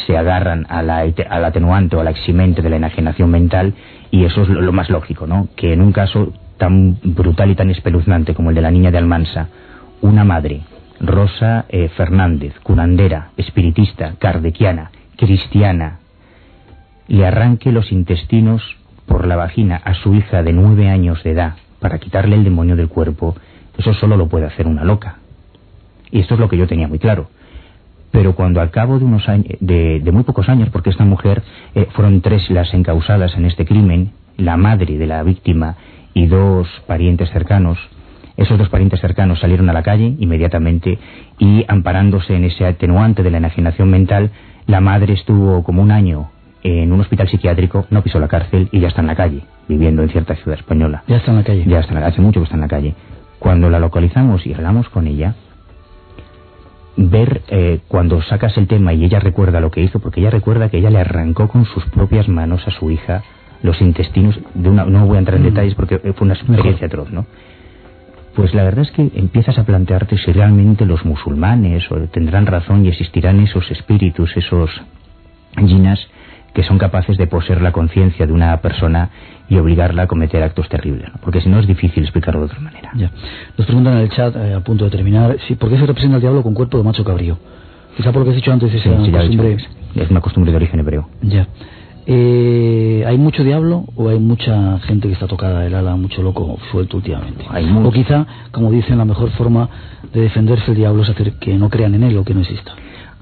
se agarran a la, al atenuante o a la eximente de la enajenación mental y eso es lo, más lógico, ¿no? Que en un caso tan brutal y tan espeluznante como el de la niña de Almansa, una madre, Rosa eh, Fernández, curandera, espiritista, cardequiana, cristiana, le arranque los intestinos por la vagina a su hija de nueve años de edad para quitarle el demonio del cuerpo, eso solo lo puede hacer una loca. Y esto es lo que yo tenía muy claro. Pero cuando al cabo de unos años, de, muy pocos años, porque esta mujer eh, fueron tres las encausadas en este crimen, la madre de la víctima y dos parientes cercanos, esos dos parientes cercanos salieron a la calle inmediatamente y amparándose en ese atenuante de la enajenación mental, la madre estuvo como un año en un hospital psiquiátrico, no pisó la cárcel y ya está en la calle, viviendo en cierta ciudad española. Ya está en la calle. Ya está en la calle, hace mucho que está en la calle. Cuando la localizamos y hablamos con ella, ver eh, cuando sacas el tema y ella recuerda lo que hizo, porque ella recuerda que ella le arrancó con sus propias manos a su hija los intestinos de una no voy a entrar en Mm. detalles porque fue una experiencia atroz, ¿no? Pues la verdad es que empiezas a plantearte si realmente los musulmanes o tendrán razón y existirán esos espíritus, esos jinas que son capaces de poseer la conciencia de una persona y obligarla a cometer actos terribles, ¿no? porque si no es difícil explicarlo de otra manera. Ya. Nos preguntan en el chat, eh, a punto de terminar, si, ¿por qué se representa al diablo con cuerpo de macho cabrío? Quizá por lo que has dicho antes, esa sí, he costumbre... es una costumbre de origen hebreo. Ya. Eh, ¿Hay mucho diablo o hay mucha gente que está tocada del ala, mucho loco suelto últimamente? Hay mucho. O quizá, como dicen, la mejor forma de defenderse del diablo es hacer que no crean en él o que no exista.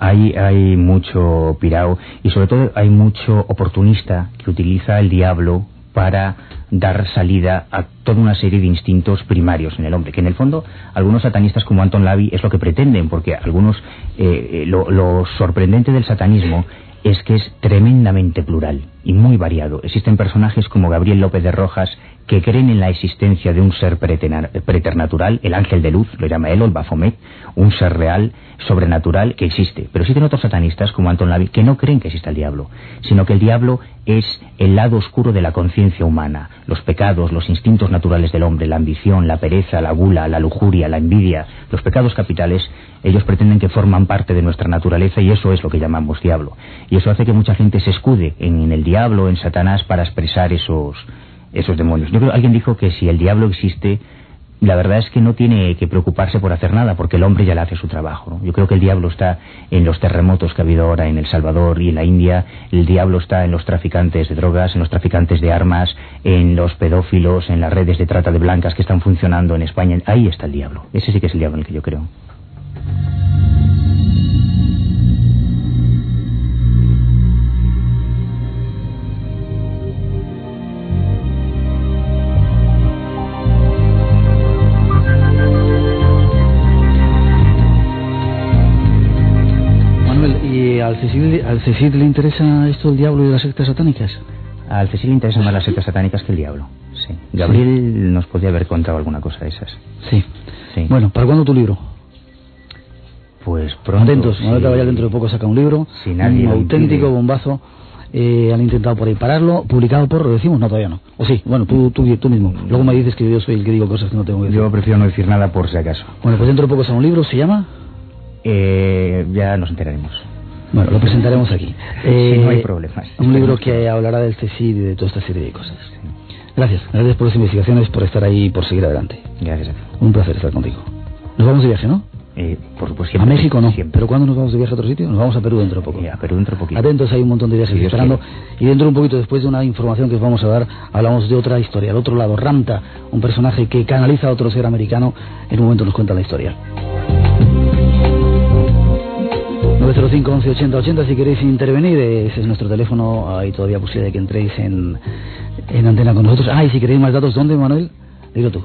Hay, mucho pirao y sobre todo hay mucho oportunista que utiliza el diablo para dar salida a toda una serie de instintos primarios en el hombre, que en el fondo algunos satanistas como Anton Lavey es lo que pretenden, porque algunos eh, eh, lo sorprendente del satanismo es que es tremendamente plural y muy variado. Existen personajes como Gabriel López de Rojas que creen en la existencia de un ser preterna- preternatural, el ángel de luz, lo llama él, o el Baphomet, un ser real, sobrenatural, que existe. Pero existen otros satanistas, como Anton Lavey, que no creen que exista el diablo, sino que el diablo es el lado oscuro de la conciencia humana, los pecados, los instintos naturales del hombre, la ambición, la pereza, la gula, la lujuria, la envidia, los pecados capitales, ellos pretenden que forman parte de nuestra naturaleza y eso es lo que llamamos diablo. Y eso hace que mucha gente se escude en el diablo, en Satanás, para expresar esos, esos demonios. Yo creo alguien dijo que si el diablo existe, la verdad es que no tiene que preocuparse por hacer nada, porque el hombre ya le hace su trabajo. Yo creo que el diablo está en los terremotos que ha habido ahora en El Salvador y en la India, el diablo está en los traficantes de drogas, en los traficantes de armas, en los pedófilos, en las redes de trata de blancas que están funcionando en España. Ahí está el diablo. Ese sí que es el diablo en el que yo creo. ¿Y al Cecil, al Cecil le interesa esto del diablo y las sectas satánicas? Al Cecil le interesan más las sectas satánicas que el diablo. Sí. Gabriel nos podría haber contado alguna cosa de esas. Sí. Sí. Bueno, ¿para cuándo tu libro? pues pronto. Atentos, sí. Manuel Caballal dentro de poco saca un libro, Si nadie un auténtico bombazo. Eh, han intentado por ahí pararlo, publicado por, lo decimos, no todavía no. O sí, bueno, tú, tú, tú mismo. Luego me dices que yo soy el que digo cosas que no tengo que decir. Yo prefiero no decir nada por si acaso. Bueno, pues dentro de poco sale un libro, ¿se llama? Eh, ya nos enteraremos. Bueno, lo presentaremos aquí. Sí, no hay problemas. Un libro que hablará del CSID y de toda esta serie de cosas. Gracias, gracias por las investigaciones, por estar ahí y por seguir adelante. Gracias a. Un placer estar contigo. Nos vamos de viaje, ¿no? Eh, por supuesto, a siempre. México no. Siempre. ¿Pero cuándo nos vamos de viaje a otro sitio? Nos vamos a Perú dentro de poco. Eh, a Perú dentro de poquito. Atentos, hay un montón de viajes Dios esperando. Y dentro de un poquito después de una información que os vamos a dar, hablamos de otra historia. Al otro lado, Ramta, un personaje que canaliza a otro ser americano, en un momento nos cuenta la historia. 905 11 80 80 si queréis intervenir, ese es nuestro teléfono, hay todavía posibilidad de que entréis en, en antena con nosotros. Ah, y si queréis más datos, ¿dónde, Manuel? Dilo tú.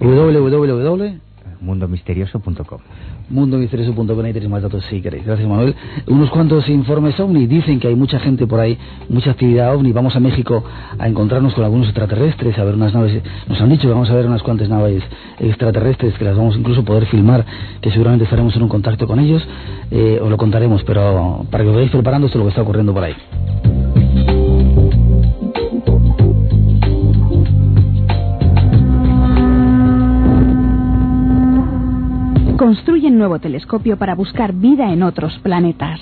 www Mundomisterioso.com. mundomisterioso.com ahí tenéis más datos si queréis. Gracias, Manuel. Unos cuantos informes OVNI. Dicen que hay mucha gente por ahí, mucha actividad OVNI. Vamos a México a encontrarnos con algunos extraterrestres, a ver unas naves. Nos han dicho que vamos a ver unas cuantas naves extraterrestres, que las vamos incluso a poder filmar, que seguramente estaremos en un contacto con ellos. Eh, os lo contaremos, pero para que os vayáis preparando esto es lo que está ocurriendo por ahí. Construyen nuevo telescopio para buscar vida en otros planetas.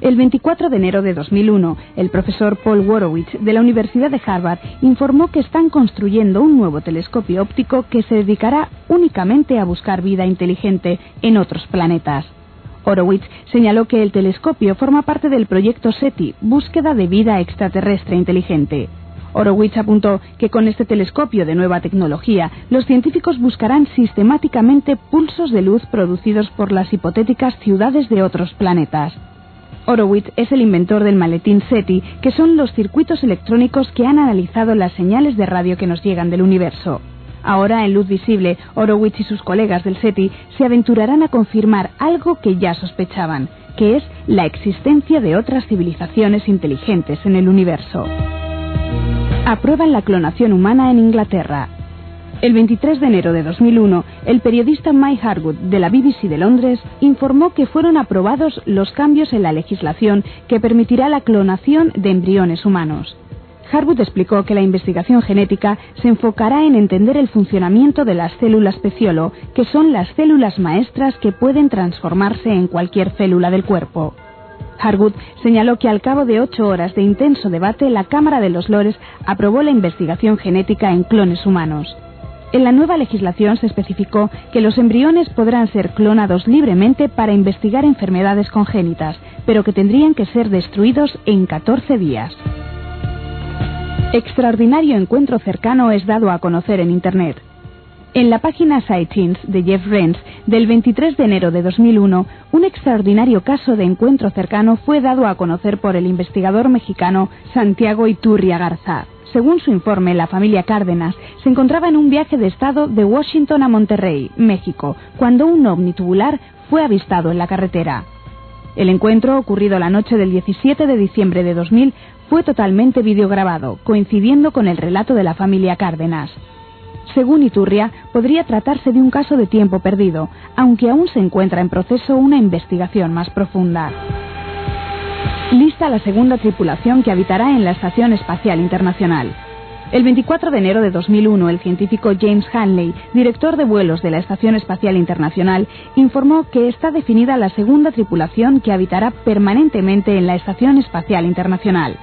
El 24 de enero de 2001, el profesor Paul Worowitz de la Universidad de Harvard informó que están construyendo un nuevo telescopio óptico que se dedicará únicamente a buscar vida inteligente en otros planetas. Horowitz señaló que el telescopio forma parte del proyecto SETI, búsqueda de vida extraterrestre inteligente. Horowitz apuntó que con este telescopio de nueva tecnología, los científicos buscarán sistemáticamente pulsos de luz producidos por las hipotéticas ciudades de otros planetas. Horowitz es el inventor del maletín SETI, que son los circuitos electrónicos que han analizado las señales de radio que nos llegan del universo. Ahora, en luz visible, Horowitz y sus colegas del SETI se aventurarán a confirmar algo que ya sospechaban, que es la existencia de otras civilizaciones inteligentes en el universo. Aprueban la clonación humana en Inglaterra. El 23 de enero de 2001, el periodista Mike Harwood de la BBC de Londres informó que fueron aprobados los cambios en la legislación que permitirá la clonación de embriones humanos. Harwood explicó que la investigación genética se enfocará en entender el funcionamiento de las células peciolo, que son las células maestras que pueden transformarse en cualquier célula del cuerpo. Harwood señaló que al cabo de ocho horas de intenso debate, la Cámara de los Lores aprobó la investigación genética en clones humanos. En la nueva legislación se especificó que los embriones podrán ser clonados libremente para investigar enfermedades congénitas, pero que tendrían que ser destruidos en 14 días. Extraordinario encuentro cercano es dado a conocer en Internet. En la página Sightings de Jeff Renz del 23 de enero de 2001, un extraordinario caso de encuentro cercano fue dado a conocer por el investigador mexicano Santiago Iturria Garza. Según su informe, la familia Cárdenas se encontraba en un viaje de estado de Washington a Monterrey, México, cuando un ovni tubular fue avistado en la carretera. El encuentro, ocurrido la noche del 17 de diciembre de 2000, fue totalmente videograbado, coincidiendo con el relato de la familia Cárdenas. Según Iturria, podría tratarse de un caso de tiempo perdido, aunque aún se encuentra en proceso una investigación más profunda. Lista la segunda tripulación que habitará en la Estación Espacial Internacional. El 24 de enero de 2001, el científico James Hanley, director de vuelos de la Estación Espacial Internacional, informó que está definida la segunda tripulación que habitará permanentemente en la Estación Espacial Internacional.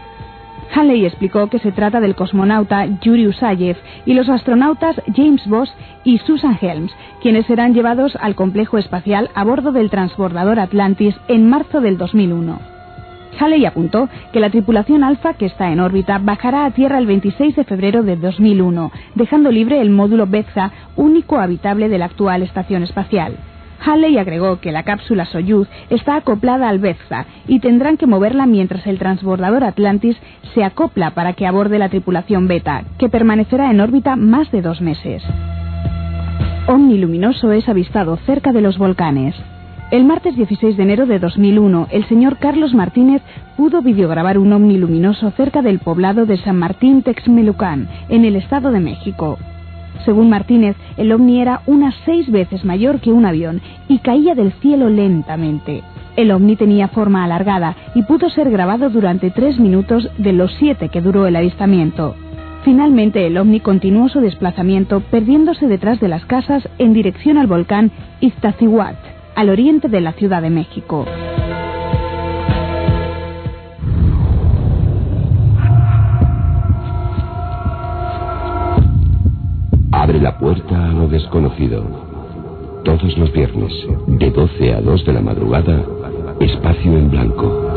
Hanley explicó que se trata del cosmonauta Yuri Usayev y los astronautas James Voss y Susan Helms, quienes serán llevados al complejo espacial a bordo del transbordador Atlantis en marzo del 2001. Halley apuntó que la tripulación Alpha que está en órbita bajará a Tierra el 26 de febrero de 2001, dejando libre el módulo Betza, único habitable de la actual estación espacial. Halley agregó que la cápsula Soyuz está acoplada al Bezza y tendrán que moverla mientras el transbordador Atlantis se acopla para que aborde la tripulación Beta, que permanecerá en órbita más de dos meses. Omni luminoso es avistado cerca de los volcanes. El martes 16 de enero de 2001, el señor Carlos Martínez pudo videograbar un ovni luminoso cerca del poblado de San Martín Texmelucan, en el Estado de México. Según Martínez, el ovni era unas seis veces mayor que un avión y caía del cielo lentamente. El ovni tenía forma alargada y pudo ser grabado durante tres minutos de los siete que duró el avistamiento. Finalmente el ovni continuó su desplazamiento perdiéndose detrás de las casas en dirección al volcán Iztaccíhuatl, al oriente de la Ciudad de México. Abre la puerta a lo desconocido. Todos los viernes, de 12 a 2 de la madrugada, espacio en blanco.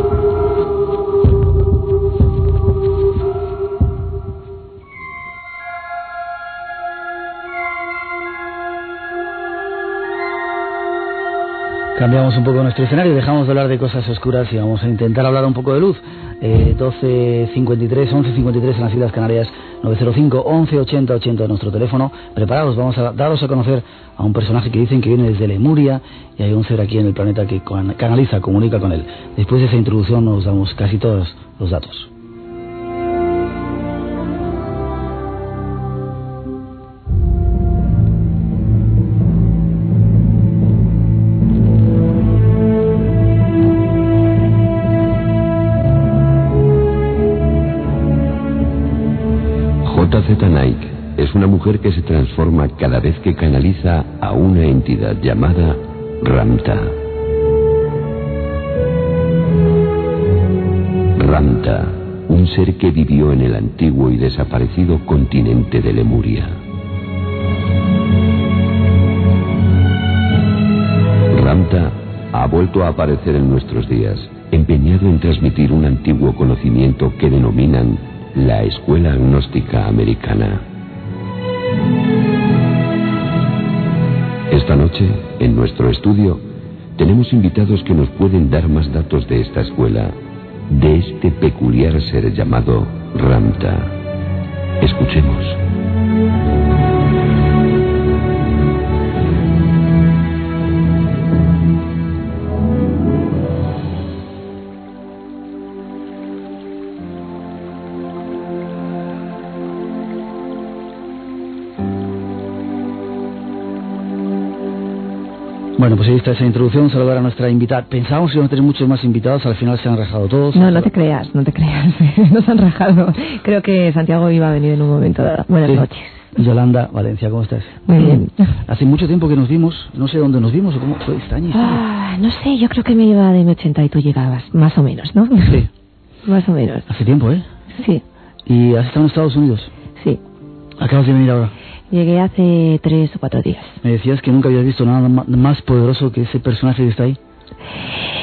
Cambiamos un poco nuestro escenario, dejamos de hablar de cosas oscuras y vamos a intentar hablar un poco de luz. Eh, 12.53, 11.53 en las Islas Canarias, 905 11 80 80 nuestro teléfono. Preparados, vamos a daros a conocer a un personaje que dicen que viene desde Lemuria y hay un ser aquí en el planeta que canaliza, comunica con él. Después de esa introducción nos damos casi todos los datos. JZ Nike es una mujer que se transforma cada vez que canaliza a una entidad llamada Ramta. Ramta, un ser que vivió en el antiguo y desaparecido continente de Lemuria. Ramta ha vuelto a aparecer en nuestros días, empeñado en transmitir un antiguo conocimiento que denominan la Escuela Agnóstica Americana. Esta noche, en nuestro estudio, tenemos invitados que nos pueden dar más datos de esta escuela, de este peculiar ser llamado Ramta. Escuchemos. Bueno, pues ahí está esa introducción, saludar a nuestra invitada. Pensábamos que íbamos a tener muchos más invitados, al final se han rajado todos. No, no te creas, no te creas. no se han rajado. Creo que Santiago iba a venir en un momento dado. Buenas Sí. noches. Yolanda, Valencia, ¿cómo estás? Muy bien. Hace mucho tiempo que nos vimos, no sé dónde nos vimos o cómo fue año. Ah, no sé, yo creo que me iba de M80 y tú llegabas, más o menos, ¿no? Sí, Más o menos. hace tiempo, ¿eh? Sí, ¿Y has estado en Estados Unidos? sí. Acabas de venir ahora. Llegué hace tres o cuatro días. Me decías que nunca habías visto nada más poderoso que ese personaje que está ahí.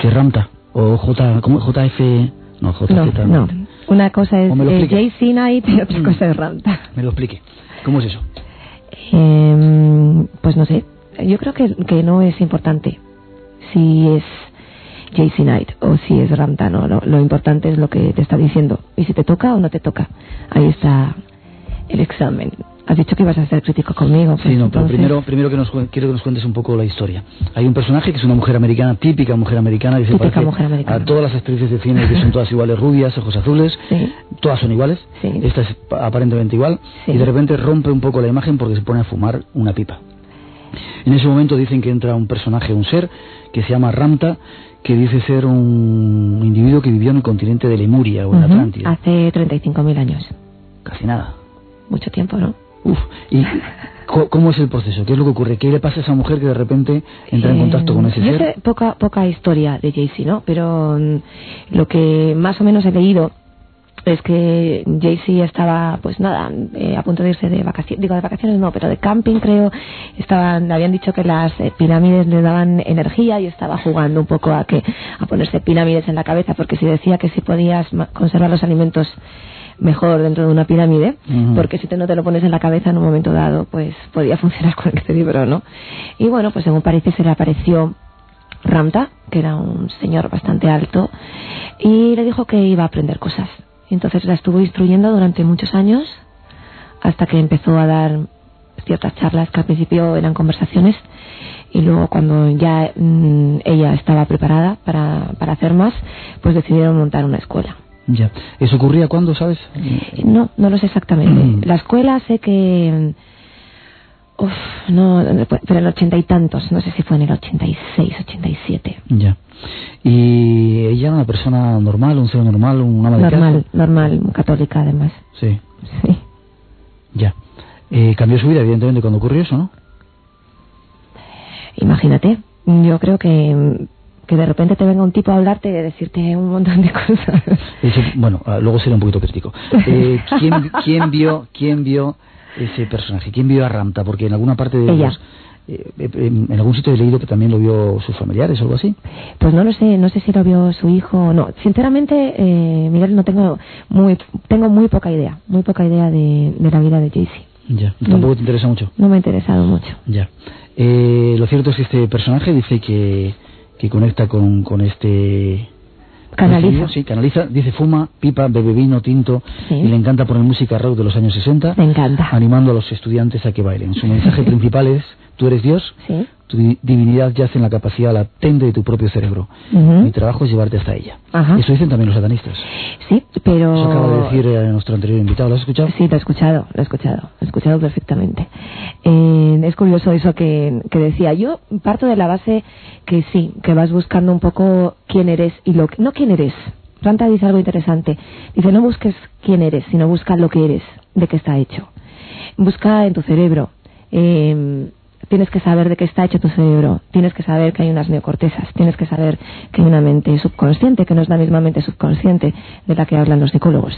Que Ramta. O J, ¿cómo? JF... No, JZ. No, no. Una cosa es eh. JC Knight y otra cosa es Ranta. Me lo explique. ¿Cómo es eso? Eh, pues no sé. Yo creo que, que no es importante si es JC Knight o si es Ramta. No, lo, lo importante es lo que te está diciendo. Y si te toca o no te toca. Ahí está el examen. Has dicho que ibas a ser crítico conmigo. Sí, pues no, pero entonces- primero, primero que nos, quiero que nos cuentes un poco la historia. Hay un personaje que es una mujer americana, típica mujer americana, que se parece mujer americana. a todas las actrices de cine que son todas iguales, rubias, ojos azules, Sí. todas son iguales. Sí. Esta es pa- aparentemente igual. Sí. Y de repente rompe un poco la imagen porque se pone a fumar una pipa. En ese momento dicen que entra un personaje, un ser, que se llama Ramta, que dice ser un individuo que vivió en el continente de Lemuria o en Ujú, Atlántida. Hace 35.000 años. Casi nada. Mucho tiempo, ¿no? Uf, ¿y cómo es el proceso? ¿Qué es lo que ocurre? ¿Qué le pasa a esa mujer que de repente entra en Eh, contacto con ese yo ser? sé poca, poca historia de Jay-Z, ¿no? Pero mm, lo que más o menos he leído es que Jay-Z estaba, pues nada, eh, a punto de irse de vacaciones, digo de vacaciones no, pero de camping creo, estaban, habían dicho que las eh, pirámides le daban energía y estaba jugando un poco a que, a ponerse pirámides en la cabeza, porque si decía que si podías conservar los alimentos mejor dentro de una pirámide, porque si te no te lo pones en la cabeza en un momento dado, pues podía funcionar con el cerebro, ¿no? Y bueno, pues según parece se le apareció Ramta, que era un señor bastante alto, y le dijo que iba a aprender cosas. Entonces la estuvo instruyendo durante muchos años, hasta que empezó a dar ciertas charlas que al principio eran conversaciones, y luego cuando ya mm, ella estaba preparada para, para hacer más, pues decidieron montar una escuela. Ya. ¿Eso ocurría cuándo, sabes? No, no lo sé exactamente. La escuela sé que... Uf, no, pero en el ochenta y tantos, no sé si fue en el 86, 87. Ya. ¿Y ella era una persona normal, un ser normal, un ama de Normal, normal, católica además. Sí, Sí. ya. Eh, cambió su vida, evidentemente, cuando ocurrió eso, ¿no? Imagínate, yo creo que, que de repente te venga un tipo a hablarte y decirte un montón de cosas. Eso, bueno, ah, luego seré un poquito crítico. Eh, ¿quién, quién vio, ¿Quién vio ese personaje? ¿Quién vio a Ramta? Porque en alguna parte de Ella. los- eh, eh, en algún sitio he leído que también lo vio sus familiares o algo así. Pues no lo sé, no sé si lo vio su hijo o no. Sinceramente, eh, Miguel, no tengo muy, tengo muy poca idea, muy poca idea de, de la vida de Jaycee. Ya. Tampoco te interesa mucho. No me ha interesado mucho. Ya. Eh, lo cierto es que este personaje dice que, que conecta con, con este... Canaliza. Sí, canaliza. Dice fuma, pipa, bebe vino, tinto. Sí. Y le encanta poner música rock de los años 60. Me encanta. Animando a los estudiantes a que bailen. Su mensaje principal es, tú eres Dios, Sí. tu di- divinidad yace en la capacidad latente de tu propio cerebro. Mi trabajo es llevarte hasta ella. Ajá. Eso dicen también los satanistas. Sí, pero... Eso acaba de decir eh, nuestro anterior invitado. ¿Lo has escuchado? Sí, lo he escuchado, lo he escuchado, lo he escuchado perfectamente. Eh, es curioso eso que, que decía. Yo parto de la base que sí, que vas buscando un poco quién eres y lo que... No quién eres. Planta dice algo interesante. Dice, no busques quién eres, sino busca lo que eres, de qué está hecho. Busca en tu cerebro. Eh, tienes que saber de qué está hecho tu cerebro. Tienes que saber que hay unas neocortezas. Tienes que saber que hay una mente subconsciente, que no es la misma mente subconsciente de la que hablan los psicólogos.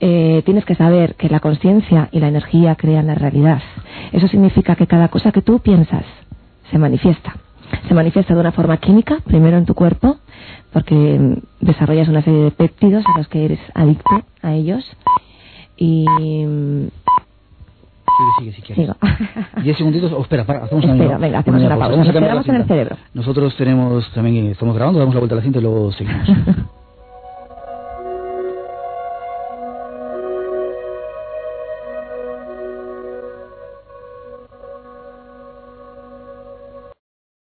Eh, tienes que saber que la conciencia y la energía crean la realidad. Eso significa que cada cosa que tú piensas se manifiesta. Se manifiesta de una forma química, primero en tu cuerpo, porque mm, desarrollas una serie de péptidos a los que eres adicto a ellos. Y. Sigue, sigue, si quieres. Sigo. Diez segunditos. Oh, espera, para, hacemos una, Espera, venga, hacemos una pausa. Vamos a Nos quedamos en el cerebro. Nosotros tenemos también, estamos grabando, damos la vuelta a la cinta y luego seguimos.